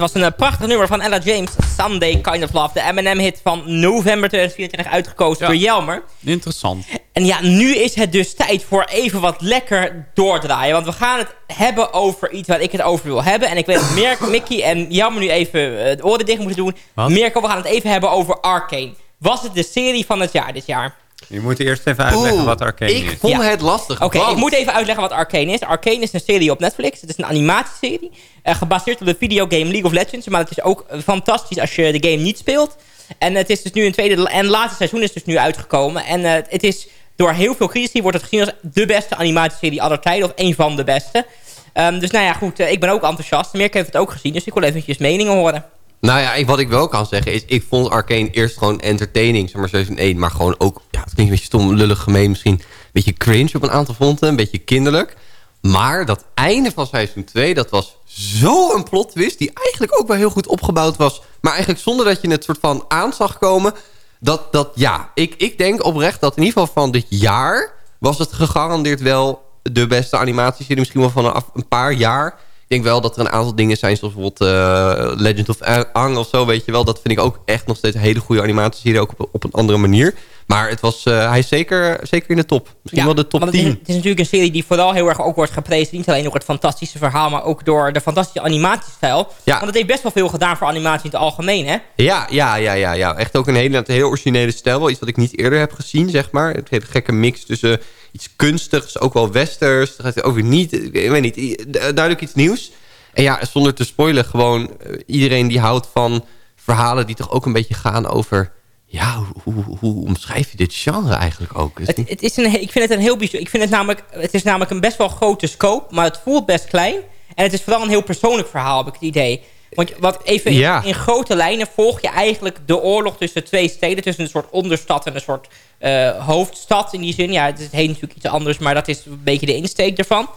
Het was een eh, prachtig nummer van Ella James. Sunday Kind of Love. De M&M-hit van november 2024 uitgekozen Ja. door Jelmer. Interessant. En ja, nu is het dus tijd voor even wat lekker doordraaien. Want we gaan het hebben over iets waar ik het over wil hebben. En ik weet dat Mirko, Mickey en Jammer nu even eh, de oren dicht moeten doen. Wat? Mirko, we gaan het even hebben over Arcane. Was het de serie van het jaar dit jaar? Je moet eerst even uitleggen Oeh, wat Arcane ik is. vond Ja. het lastig. Oké, want- ik moet even uitleggen wat Arcane is. Arcane is een serie op Netflix. Het is een animatieserie. eh, gebaseerd op de videogame League of Legends. Maar het is ook fantastisch als je de game niet speelt. En het is dus nu een tweede en laatste seizoen is dus nu uitgekomen. En eh, het is door heel veel critici wordt het gezien als de beste animatieserie aller tijden. Of een van de beste. Ehm, dus nou ja, goed. eh, ik ben ook enthousiast. Merk heeft het ook gezien. Dus ik wil eventjes meningen horen. Nou ja, ik, wat ik wel kan zeggen is... ik vond Arcane eerst gewoon entertaining, zeg maar 1. Maar gewoon ook, ja, het klinkt een beetje stom, lullig, gemeen misschien... een beetje cringe op een aantal fronten, een beetje kinderlijk. Maar dat einde van seizoen 2, dat was zo een plot twist... die eigenlijk ook wel heel goed opgebouwd was. Maar eigenlijk zonder dat je het soort van aan zag komen... dat, dat ja, ik, ik denk oprecht dat in ieder geval van dit jaar... was het gegarandeerd wel de beste animatieserie. Misschien wel vanaf een paar jaar... Ik denk wel dat er een aantal dingen zijn, zoals bijvoorbeeld eh, Legend of Ang of zo, weet je wel. Dat vind ik ook echt nog steeds een hele goede animatieserie, ook op, op een andere manier. Maar het was, eh, hij is zeker, zeker in de top. Misschien wel de top het 10. is, het is natuurlijk een serie die vooral heel erg ook wordt geprezen. Niet alleen door het fantastische verhaal, maar ook door de fantastische animatiestijl. Ja. Want het heeft best wel veel gedaan voor animatie in het algemeen, hè? Ja, ja, ja, ja, ja. Echt ook een hele, een heel originele stijl. Wel iets wat ik niet eerder heb gezien, zeg maar. Het hele gekke mix tussen iets kunstigs, ook wel westers. Dat gaat ook weer niet, ik weet niet, duidelijk iets nieuws. En ja, zonder te spoilen, gewoon eh, iedereen die houdt van verhalen die toch ook een beetje gaan over... Ja, hoe, hoe, hoe omschrijf je dit genre eigenlijk ook? Is Het, is een, ik vind het een heel bijzonder. Ik vind het namelijk, het is namelijk een best wel grote scope, maar het voelt best klein. En het is vooral een heel persoonlijk verhaal, heb ik het idee. Want wat even in, Ja. in grote lijnen volg je eigenlijk de oorlog tussen twee steden. Tussen een soort onderstad en een soort eh, hoofdstad in die zin. Ja, het heet natuurlijk iets anders, maar dat is een beetje de insteek ervan.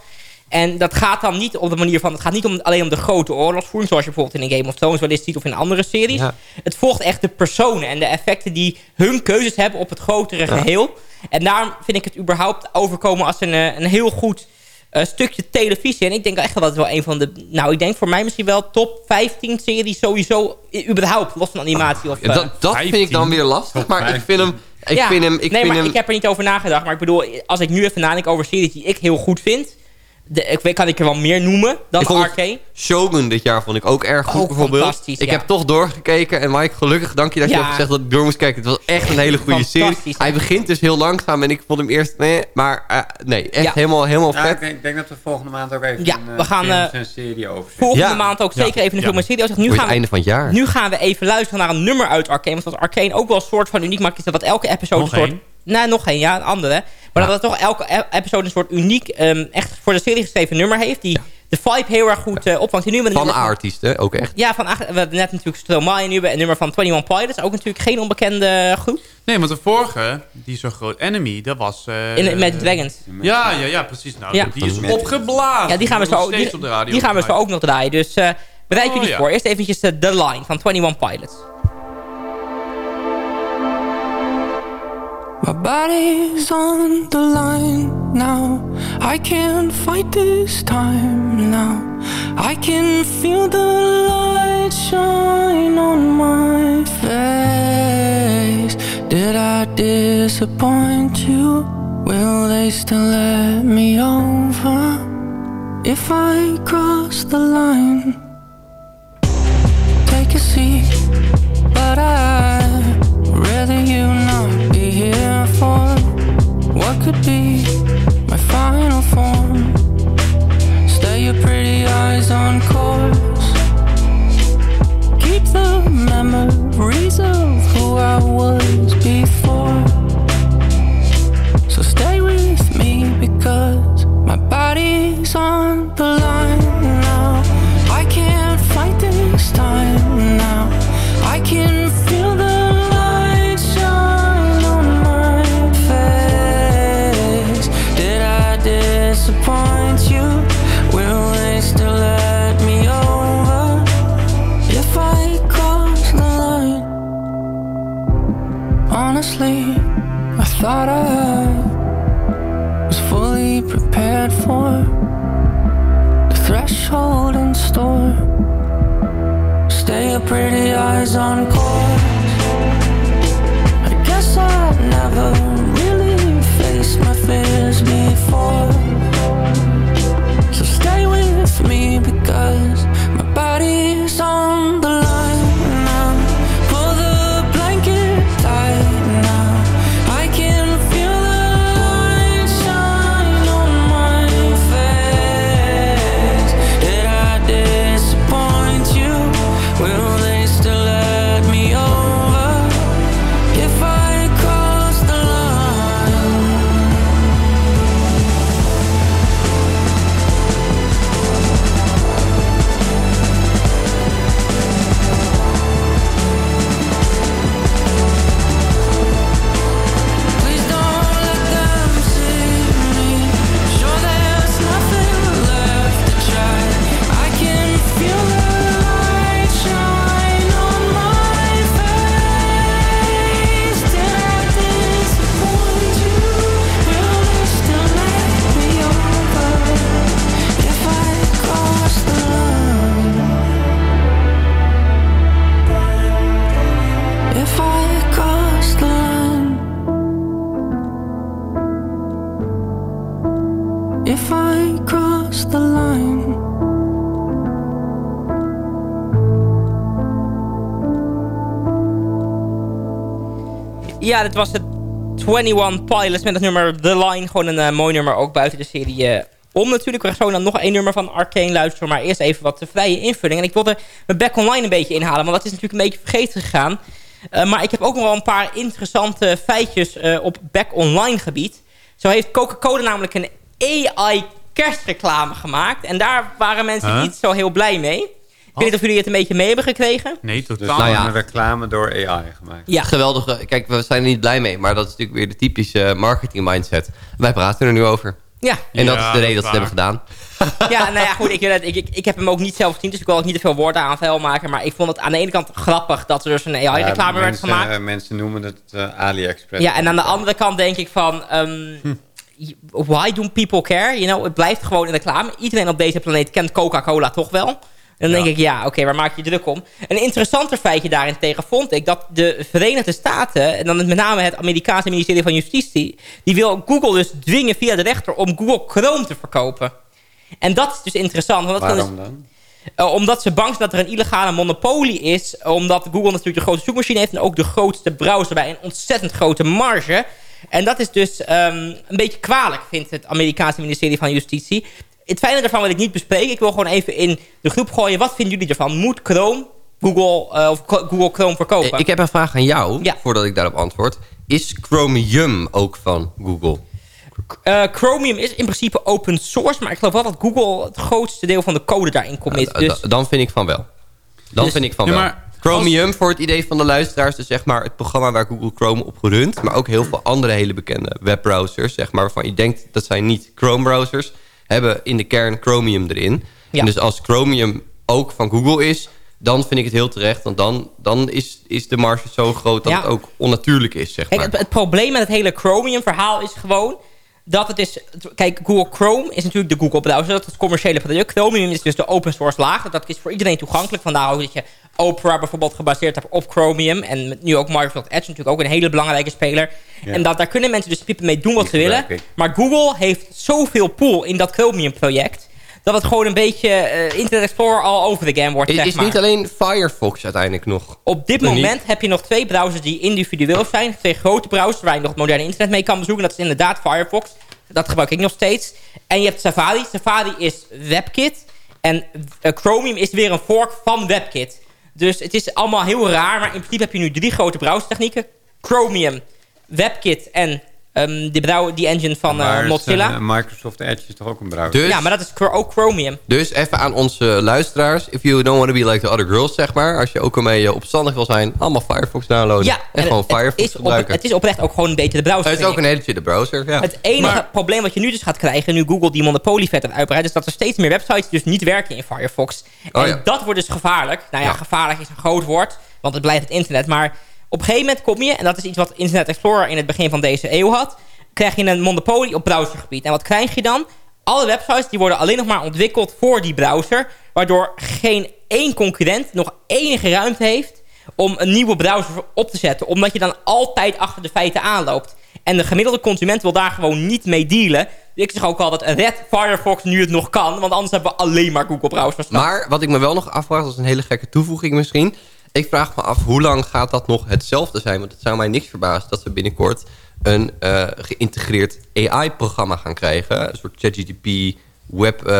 En dat gaat dan niet op de manier van... Het gaat niet om, alleen om de grote oorlogsvoering... zoals je bijvoorbeeld in een Game of Thrones wel eens ziet... of in andere series. Ja. Het volgt echt de personen en de effecten... die hun keuzes hebben op het grotere geheel. En daarom vind ik het überhaupt overkomen... als een, eh, een heel goed eh, stukje televisie. En ik denk echt wel dat het wel een van de... Nou, ik denk voor mij misschien wel top 15 series sowieso... i- überhaupt, los van animatie. Of, Ja, eh, dat dat vind ik dan weer lastig. Maar ik vind hem... Ik ja, vind hem... Ik nee, vind maar hem ik heb er niet over nagedacht. Maar ik bedoel, als ik nu even nadenk over series die ik heel goed vind... De, ik weet, kan ik er wel meer noemen dan Arcane. Shogun dit jaar vond ik ook erg goed Ook bijvoorbeeld. fantastisch, ik ja. heb toch doorgekeken. En Mike, gelukkig dank je dat je hebt gezegd dat ik door moest kijken. Het was echt een hele goede serie. Hij begint dus heel langzaam en ik vond hem eerst... Nee, maar eh, nee, echt Ja. helemaal, helemaal Ja, vet. ik, denk, ik denk dat we volgende maand ook even Ja, een, eh, we gaan, films eh, en serie over Volgende Ja. maand ook zeker even een film en serie. Nu Voor het gaan, we, einde van het jaar. nu gaan we even luisteren naar een nummer uit Arcane. Want wat Arcane ook wel een soort van uniek maakt... is dat elke episode Nog een soort... Nee, nog één, ja, een andere. Maar dat het toch elke e- episode een soort uniek... ehm, echt voor de serie geschreven nummer heeft... die de vibe heel erg goed eh, opvangt. Nu met een Van artiesten, ook echt. Ja, van, we hadden net natuurlijk Stromae nu bij een nummer van 21 Pilots. Ook natuurlijk geen onbekende groep. Nee, want de vorige, die zo groot Enemy, dat was... eh, In, met Dragons. Ja, ja, ja, precies. Nou, Ja. die is opgeblazen. Ja, die gaan we Dat zo, die, op de radio die gaan we zo ook nog draaien. Dus eh bereid Oh, jullie ja. voor. Eerst eventjes eh, The Line van 21 Pilots. My body's on the line now. I can't fight this time now. I can feel the light shine on my face. Did I disappoint you? Will they still let me over if I cross the line? Take a seat, but I'd rather you not here for what could be my final form. Stay your pretty eyes on course. Keep the memories of who I was before. So stay with me because my body's on the thought I Ja, dit was het 21 Pilots met het nummer The Line. Gewoon een eh, mooi nummer, ook buiten de serie eh, om natuurlijk. We gaan zo naar nog één nummer van Arcane luisteren. Maar eerst even wat de vrije invulling. En ik wilde mijn back online een beetje inhalen. Want dat is natuurlijk een beetje vergeten gegaan. Eh, maar ik heb ook nog wel een paar interessante feitjes op back online gebied. Zo heeft Coca-Cola namelijk een AI kerstreclame gemaakt. En daar waren mensen Huh? niet zo heel blij mee. Ik weet niet of jullie het een beetje mee hebben gekregen. Nee, Dus totaal. Nou ja. een reclame door AI gemaakt. Ja. Geweldige. Kijk, we zijn er niet blij mee. Maar dat is natuurlijk weer de typische marketing mindset. Wij praten er nu over. Ja, En dat Ja, is de reden dat ze het hebben gedaan. ja nou ja, goed. Ik, wil het- ik, ik, ik heb hem ook niet zelf gezien, dus ik wil ook niet te veel woorden aan vuil maken. Maar ik vond het aan de ene kant grappig dat er dus een AI-reclame werd mensen, gemaakt. eh, mensen noemen het eh, AliExpress. Ja, en aan de andere kant denk ik van... ehm, Why do people care? You know, het blijft gewoon een reclame. Iedereen op deze planeet kent Coca-Cola toch wel? En dan denk ik, ja, oké, waar maak je je druk om? Een interessanter feitje daarentegen vond ik... dat de Verenigde Staten, en dan met name het Amerikaanse ministerie van Justitie... die wil Google dus dwingen via de rechter om Google Chrome te verkopen. En dat is dus interessant. Want dat kan dus- Waarom dan? uh, omdat ze bang zijn dat er een illegale monopolie is. Omdat Google natuurlijk de grootste zoekmachine heeft. En ook de grootste browser bij een ontzettend grote marge. En dat is dus ehm, een beetje kwalijk, vindt het Amerikaanse ministerie van Justitie. Het fijne daarvan wil ik niet bespreken. Ik wil gewoon even in de groep gooien. Wat vinden jullie ervan? Moet Chrome Google, uh, of Google Chrome verkopen? Ik heb een vraag aan jou, Ja. voordat ik daarop antwoord. Is Chromium ook van Google? Uh, Chromium is in principe open source. Maar ik geloof wel dat Google het grootste deel van de code daarin commit. Dus Dan vind ik van wel. Dan Dus- vind ik van Ja, wel. Chromium, voor het idee van de luisteraars... is zeg maar het programma waar Google Chrome op runt... maar ook heel veel andere hele bekende webbrowsers... zeg maar, waarvan je denkt dat zijn niet Chrome-browsers... hebben in de kern Chromium erin. Ja. En dus als Chromium ook van Google is... dan vind ik het heel terecht. Want dan, dan is, is de marge zo groot dat Ja. het ook onnatuurlijk is, zeg Kijk, maar. het, het probleem met het hele Chromium-verhaal is gewoon... dat het is... Kijk, Google Chrome is natuurlijk de Google-browser. Dat is het commerciële product. Chromium is dus de open-source laag. Dat is voor iedereen toegankelijk. Vandaar ook dat je Opera bijvoorbeeld gebaseerd hebt op Chromium. En nu ook Microsoft Edge natuurlijk ook een hele belangrijke speler. Ja. En dat, daar kunnen mensen dus principe mee doen wat ze willen. Maar Google heeft zoveel pool in dat Chromium-project... dat het gewoon een beetje eh, Internet Explorer all over again wordt, Het zeg is maar. niet alleen Firefox uiteindelijk nog. Op dit niet. moment heb je nog twee browsers die individueel zijn. Twee grote browsers waar je nog het moderne internet mee kan bezoeken. Dat is inderdaad Firefox. Dat gebruik ik nog steeds. En je hebt Safari. Safari is WebKit. En eh, Chromium is weer een fork van WebKit. Dus het is allemaal heel raar. Maar in principe heb je nu drie grote browsertechnieken. Chromium, WebKit en ehm, die, brou- die engine van eh, is, Mozilla. eh, Microsoft Edge is toch ook een browser? Dus, ja, maar dat is ook Chromium. dus even aan onze luisteraars. If you don't want to be like the other girls, zeg maar. Als je ook ermee eh, opstandig wil zijn. Allemaal Firefox downloaden. Ja, en gewoon het, Firefox is op, gebruiken. het is oprecht ook gewoon een beetje de browser. Het is ook een hele chille browser, ja. Het enige Maar- probleem wat je nu dus gaat krijgen... nu Google die monopolie verder uitbreidt... is dat er steeds meer websites dus niet werken in Firefox. Oh en ja. dat wordt dus gevaarlijk. Nou ja, Ja. gevaarlijk is een groot woord... want het blijft het internet. Maar op een gegeven moment kom je... en dat is iets wat Internet Explorer in het begin van deze eeuw had... krijg je een monopolie op browsergebied. En wat krijg je dan? Alle websites die worden alleen nog maar ontwikkeld voor die browser... waardoor geen één concurrent nog enige ruimte heeft... om een nieuwe browser op te zetten. Omdat je dan altijd achter de feiten aanloopt. En de gemiddelde consument wil daar gewoon niet mee dealen. Ik zeg ook al dat Red Firefox nu het nog kan. Want anders hebben we alleen maar Google browsers. Maar wat ik me wel nog afvraag, dat is een hele gekke toevoeging misschien. Ik vraag me af, hoe lang gaat dat nog hetzelfde zijn? Want het zou mij niks verbazen dat we binnenkort een eh, geïntegreerd AI-programma gaan krijgen. Een soort ChatGPT web eh,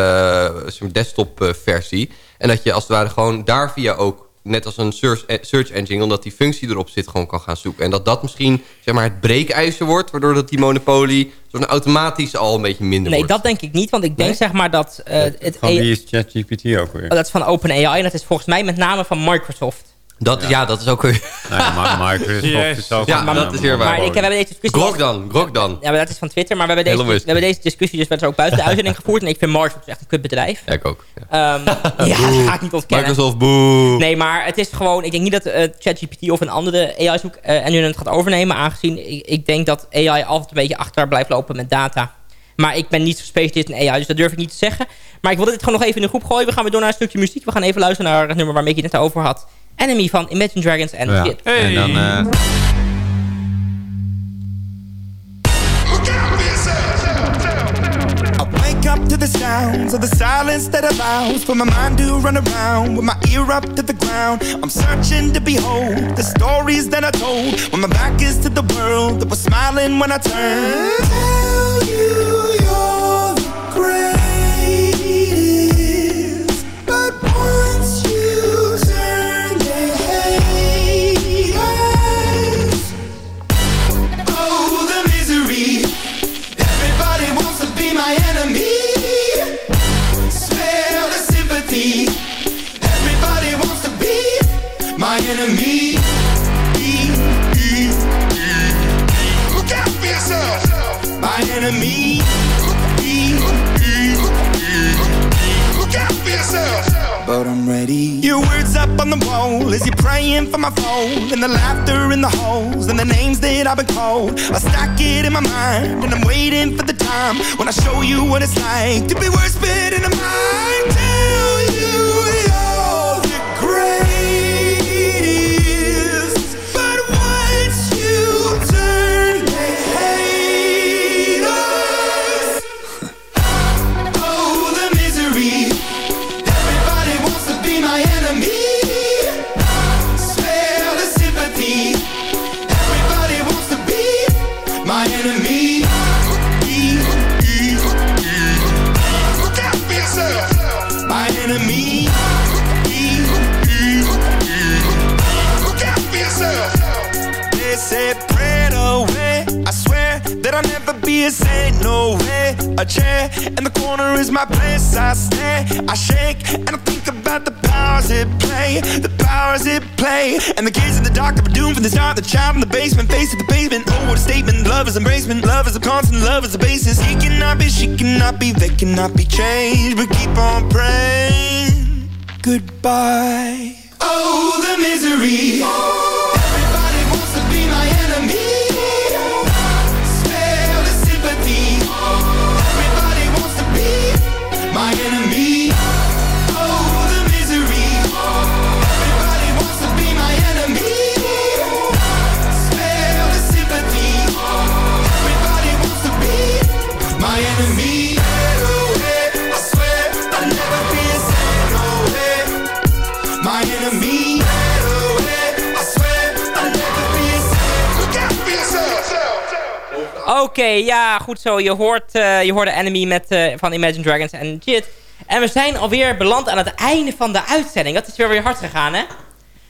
maar desktop eh, versie. En dat je als het ware gewoon daar via ook, net als een search, search engine, omdat die functie erop zit, gewoon kan gaan zoeken. En dat dat misschien zeg maar, het breekijzer wordt, waardoor dat die monopolie zo'n automatisch al een beetje minder Nee, wordt. dat denk ik niet. Want ik denk Nee? zeg maar dat... eh, het Van wie is ChatGPT ook weer? Oh, dat is van OpenAI. En dat is volgens mij met name van Microsoft. Dat, ja. dat is ook. Nou ja, maar Microsoft Yes. is ook Ja, maar dat is weer waar. Maar ik, monopolie. we hebben deze discussie... Grok dan, grok dan. Ja, maar dat is van Twitter. Maar we hebben deze, we hebben deze discussie dus werd ook buiten de uitzending gevoerd. En ik vind Microsoft echt een kutbedrijf. Ja, ik ook. Ja. Ehm, ja, dat ga ik niet ontkennen. Microsoft, boe. Nee, maar het is gewoon... Ik denk niet dat eh, ChatGPT of een andere AI-zoek eh en nu het gaat overnemen. Aangezien ik, ik denk dat AI altijd een beetje achter blijft lopen met data. Maar ik ben niet gespecialiseerd in AI, dus dat durf ik niet te zeggen. Maar ik wilde dit gewoon nog even in de groep gooien. We gaan weer door naar een stukje muziek. We gaan even luisteren naar het nummer waar Mickey het net over had. Enemy van Imagine Dragons en Ja. Shit. En dan... eh, I wake up to the sounds of the silence that allows for my mind to run around with my ear up to the ground. I'm searching to behold the stories that I told when my back is to the world that was smiling when I turned. The wall as you're praying for my phone. And the laughter in the holes and the names that I've been called. I stack it in my mind and I'm waiting for the time when I show you what it's like to be worse fit in the mind. I stare, I shake, and I think about the powers it play. The powers it play. And the kids in the dark that were doomed from the start. The child in the basement, face to the pavement. Oh, what a statement. Love is embracement. Love is a constant. Love is a basis. He cannot be, she cannot be, they cannot be changed. But keep on praying. Goodbye. Oh, the misery. Everybody Oké, ja, goed zo. Je hoort, eh, je hoorde Enemy met, eh, van Imagine Dragons en Jit. En we zijn alweer beland aan het einde van de uitzending. Dat is weer weer hard gegaan, hè?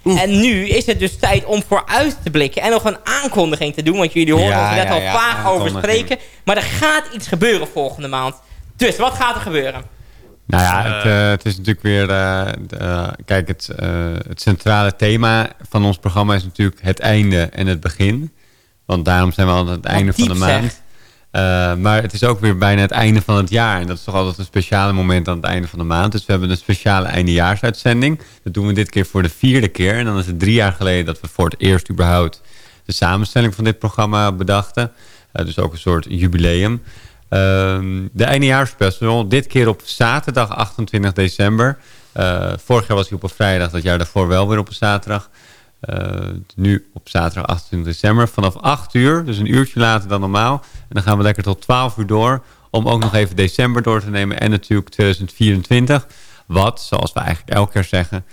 En nu is het dus tijd om vooruit te blikken en nog een aankondiging te doen. Want jullie horen Ja, ons er net ja, al ja, vaak over spreken. Maar er gaat iets gebeuren volgende maand. Dus wat gaat er gebeuren? Nou ja, het, eh, het is natuurlijk weer... de- kijk, het, eh, het centrale thema van ons programma is natuurlijk het einde en het begin. Want daarom zijn we altijd aan het einde van de maand. Eh, maar het is ook weer bijna het einde van het jaar. En dat is toch altijd een speciale moment aan het einde van de maand. Dus we hebben een speciale eindejaarsuitzending. Dat doen we dit keer voor de vierde keer. En dan is het drie jaar geleden dat we voor het eerst überhaupt... de samenstelling van dit programma bedachten. Eh, dus ook een soort jubileum. Ehm, de eindejaarsspecial. Dit keer op zaterdag 28 december. Eh, vorig jaar was hij op een vrijdag. Dat jaar daarvoor wel weer op een zaterdag. Eh, nu op zaterdag 28 december vanaf 8 uur. Dus een uurtje later dan normaal. En dan gaan we lekker tot 12 uur door. Om ook nog even december door te nemen. En natuurlijk 2024. Wat, zoals we eigenlijk elk jaar zeggen,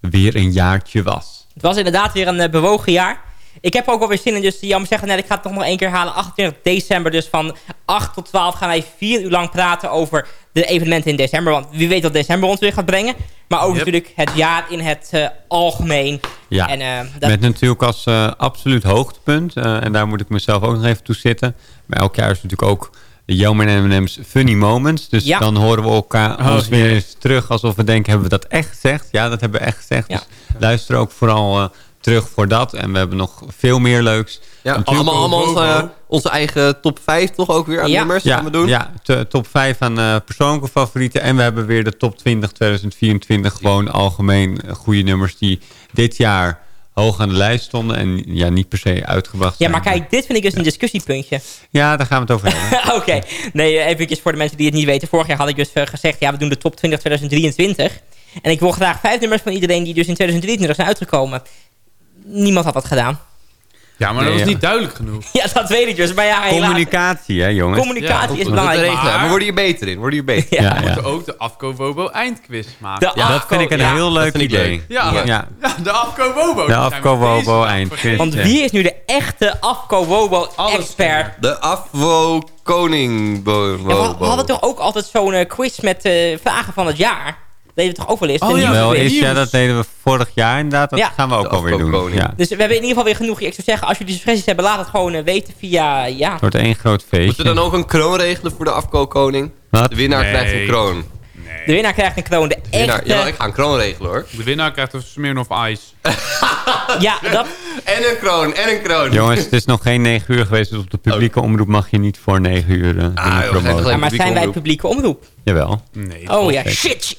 weer een jaartje was. Het was inderdaad weer een eh, bewogen jaar. Ik heb ook wel weer zin in, dus jammer zeggen net, ik ga het nog maar één keer halen. 28 december, dus van 8 tot 12 gaan wij vier uur lang praten over de evenementen in december. Want wie weet wat december ons weer gaat brengen. Maar ook Yep. natuurlijk het jaar in het eh, algemeen. Ja, En, eh, dat- met natuurlijk als eh, absoluut hoogtepunt. eh, en daar moet ik mezelf ook nog even toe zitten. Maar elk jaar is natuurlijk ook de Jammer en M&M's Funny Moments. Dus Ja. dan horen we elkaar Oh, ons weer eens terug alsof we denken, hebben we dat echt gezegd? Ja, dat hebben we echt gezegd. Ja. Dus luister ook vooral eh, terug voor dat. En we hebben nog veel meer leuks. Ja, allemaal, allemaal onze, onze eigen top 5 toch ook weer aan Ja. nummers ja, gaan we doen. Ja, top 5 aan eh, persoonlijke favorieten. En we hebben weer de top 20 2024. Gewoon algemeen eh, goede nummers die dit jaar hoog aan de lijst stonden. En ja, niet per se uitgebracht ja, zijn. maar kijk, dit vind ik dus een discussiepuntje. Ja, daar gaan we het over hebben. Oké, nee, even voor de mensen die het niet weten. Vorig jaar had ik dus eh, gezegd, ja, we doen de top 20 2023. En ik wil graag vijf nummers van iedereen die dus in 2023 zijn uitgekomen. Niemand had dat gedaan. Ja, maar dat was ja. niet duidelijk genoeg. Ja, dat weet ik dus. Maar ja. Communicatie, hè jongens? Communicatie Ja, is belangrijk. maar- we worden hier beter in. Worden hier beter. Ja. ja, We moeten ook de Afko Wobo eindquiz maken. De Ja, dat vind ik een ja. heel leuk idee. Ja, Ja. ja. de Afko Wobo. De Afko eindquiz. Want wie is nu de echte Afko Wobo Alles expert? De Afwo Koning. We hadden toch ook altijd zo'n eh, quiz met eh, vragen van het jaar? Dat deden we toch ook wel eens? Oh De ja, Wel is, ja, dat deden we vorig jaar inderdaad. Dat Ja. gaan we ook alweer doen. afkoopkoning. Ja. Dus we hebben in ieder geval weer genoeg. Ik zou zeggen, als jullie suggesties hebben, laat het gewoon eh, weten via... Ja, Het wordt één groot feestje. Moeten we dan ook een kroon regelen voor de Afko Koning? Wat? De winnaar Nee. krijgt een kroon. de winnaar krijgt een kroon. De Winnaar, echte... ja, ik ga een kroon regelen hoor. De winnaar krijgt een Smirnoff Ice. ja, dat... En een kroon, en een kroon. Jongens, het is nog geen negen uur geweest. Dus op de publieke omroep mag je niet voor negen uur eh, Ah, joh, promoten. Ja, maar zijn wij publieke omroep? Jawel. Nee. Oh ja, shit.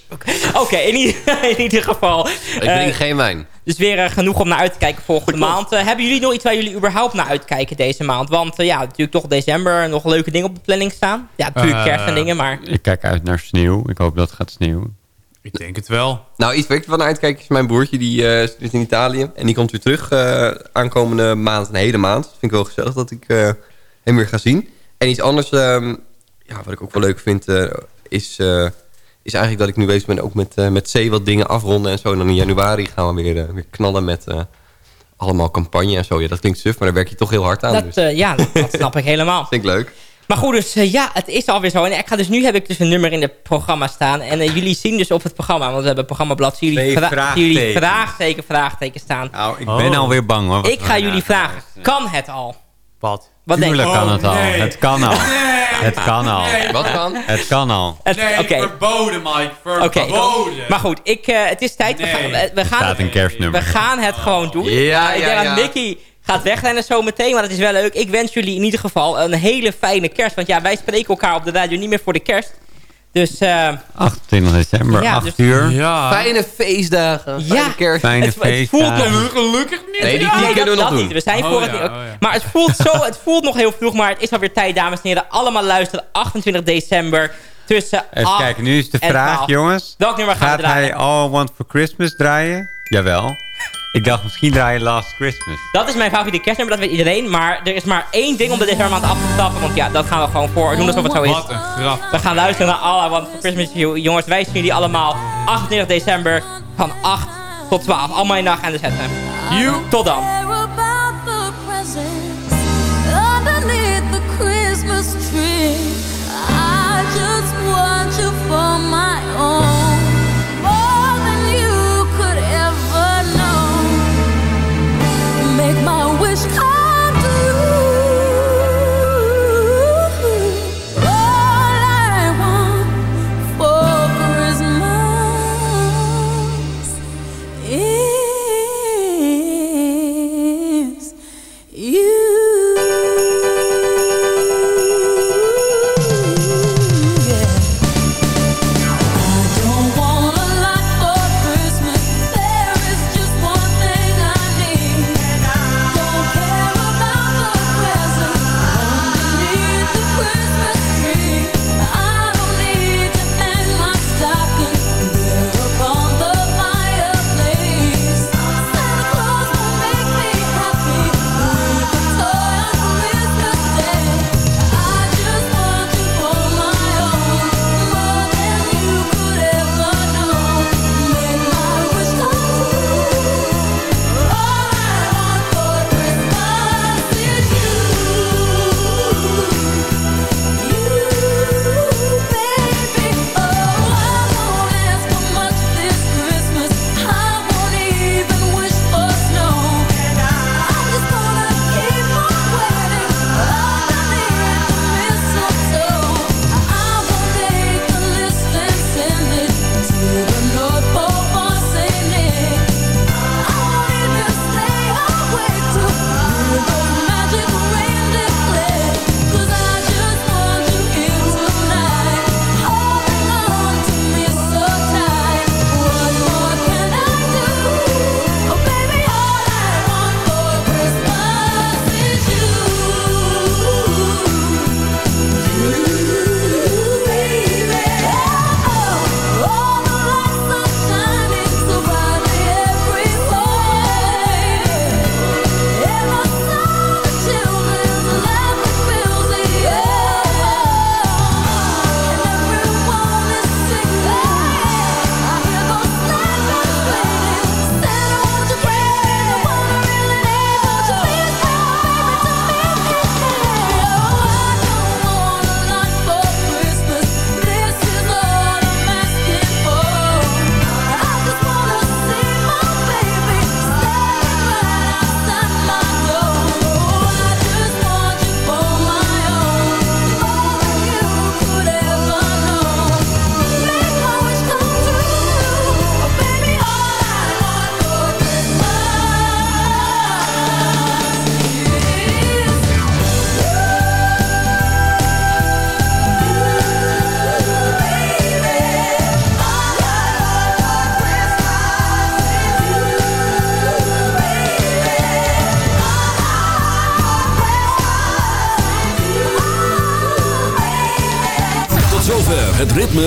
Oké, in, ieder- in ieder geval. Ik eh, drink geen wijn. Dus weer eh, genoeg om naar uit te kijken volgende maand. Eh, hebben jullie nog iets waar jullie überhaupt naar uitkijken deze maand? Want eh, ja, natuurlijk toch december nog leuke dingen op de planning staan. Ja, natuurlijk Eh, kerst en dingen, maar... Ik kijk uit naar sneeuw. Ik hoop dat het gaat sneeuwen. Ik denk het wel. Nou, iets waar ik van uitkijk is mijn broertje. Die eh, zit in Italië. En die komt weer terug eh, aankomende maand. Een hele maand. Dat vind ik wel gezellig dat ik eh, hem weer ga zien. En iets anders, ehm, ja, wat ik ook wel leuk vind, eh, is, eh, is eigenlijk dat ik nu bezig ben ook met, eh, met C wat dingen afronden en zo. En dan in januari gaan we weer, weer knallen met eh, allemaal campagne en zo. Ja, dat klinkt suf, maar daar werk je toch heel hard aan. Dat, dus. eh, ja, dat, dat snap ik helemaal. vind ik leuk. Maar goed, dus eh, ja, het is alweer zo. En ik ga dus, nu heb ik dus een nummer in het programma staan. En eh, jullie zien dus op het programma, want we hebben het programmablad, zien jullie, Twee vra- zien jullie vraagteken, vraagteken staan. Nou, ik Ik ben alweer bang hoor. Ik ga jullie vragen, kan het al? Wat? Wat denk je? kan het al. nee. Het kan al. Het kan al. Wat kan? Het kan al. Het- Nee, Oké, verboden, Mike. oké. Verboden. Maar goed, ik, eh, het is tijd. We Nee. gaan, we, we gaan, staat een kerstnummer. We gaan het gewoon doen. Ja, ik ja, denk ja. dat Nicky gaat wegrennen zo meteen, maar dat is wel leuk. Ik wens jullie in ieder geval een hele fijne kerst. Want ja, wij spreken elkaar op de radio niet meer voor de kerst. Dus eh, 28 december, Ja, 8 dus- uur. Ja. Fijne feestdagen. Ja. Fijne kerst. Fijne het, het voelt nog... Gelukkig niet. Nee, die, die kunnen we nog dat doen. niet. We zijn Oh, voor het ja, niet. oh, ja. Maar het voelt, zo, het voelt nog heel vroeg, maar het is alweer tijd, dames en heren. Allemaal luisteren, 28 december tussen Even 8 kijken, nu is de vraag, 12. jongens. Welk nummer gaan Gaat we draaien? hij All I Want For Christmas draaien? Jawel. Ik dacht misschien draaien Last Christmas. Dat is mijn favoriete kerstnummer, dat weet iedereen. Maar er is maar één ding om de decembermaand af te stappen. Want ja, dat gaan we gewoon voor doen alsof het zo is. Wat een grap. We gaan luisteren naar All I Want For Christmas. Jongens, wij zien jullie allemaal 28 december van 8 tot 12. Allemaal in nacht aan de zetten. You. Tot dan.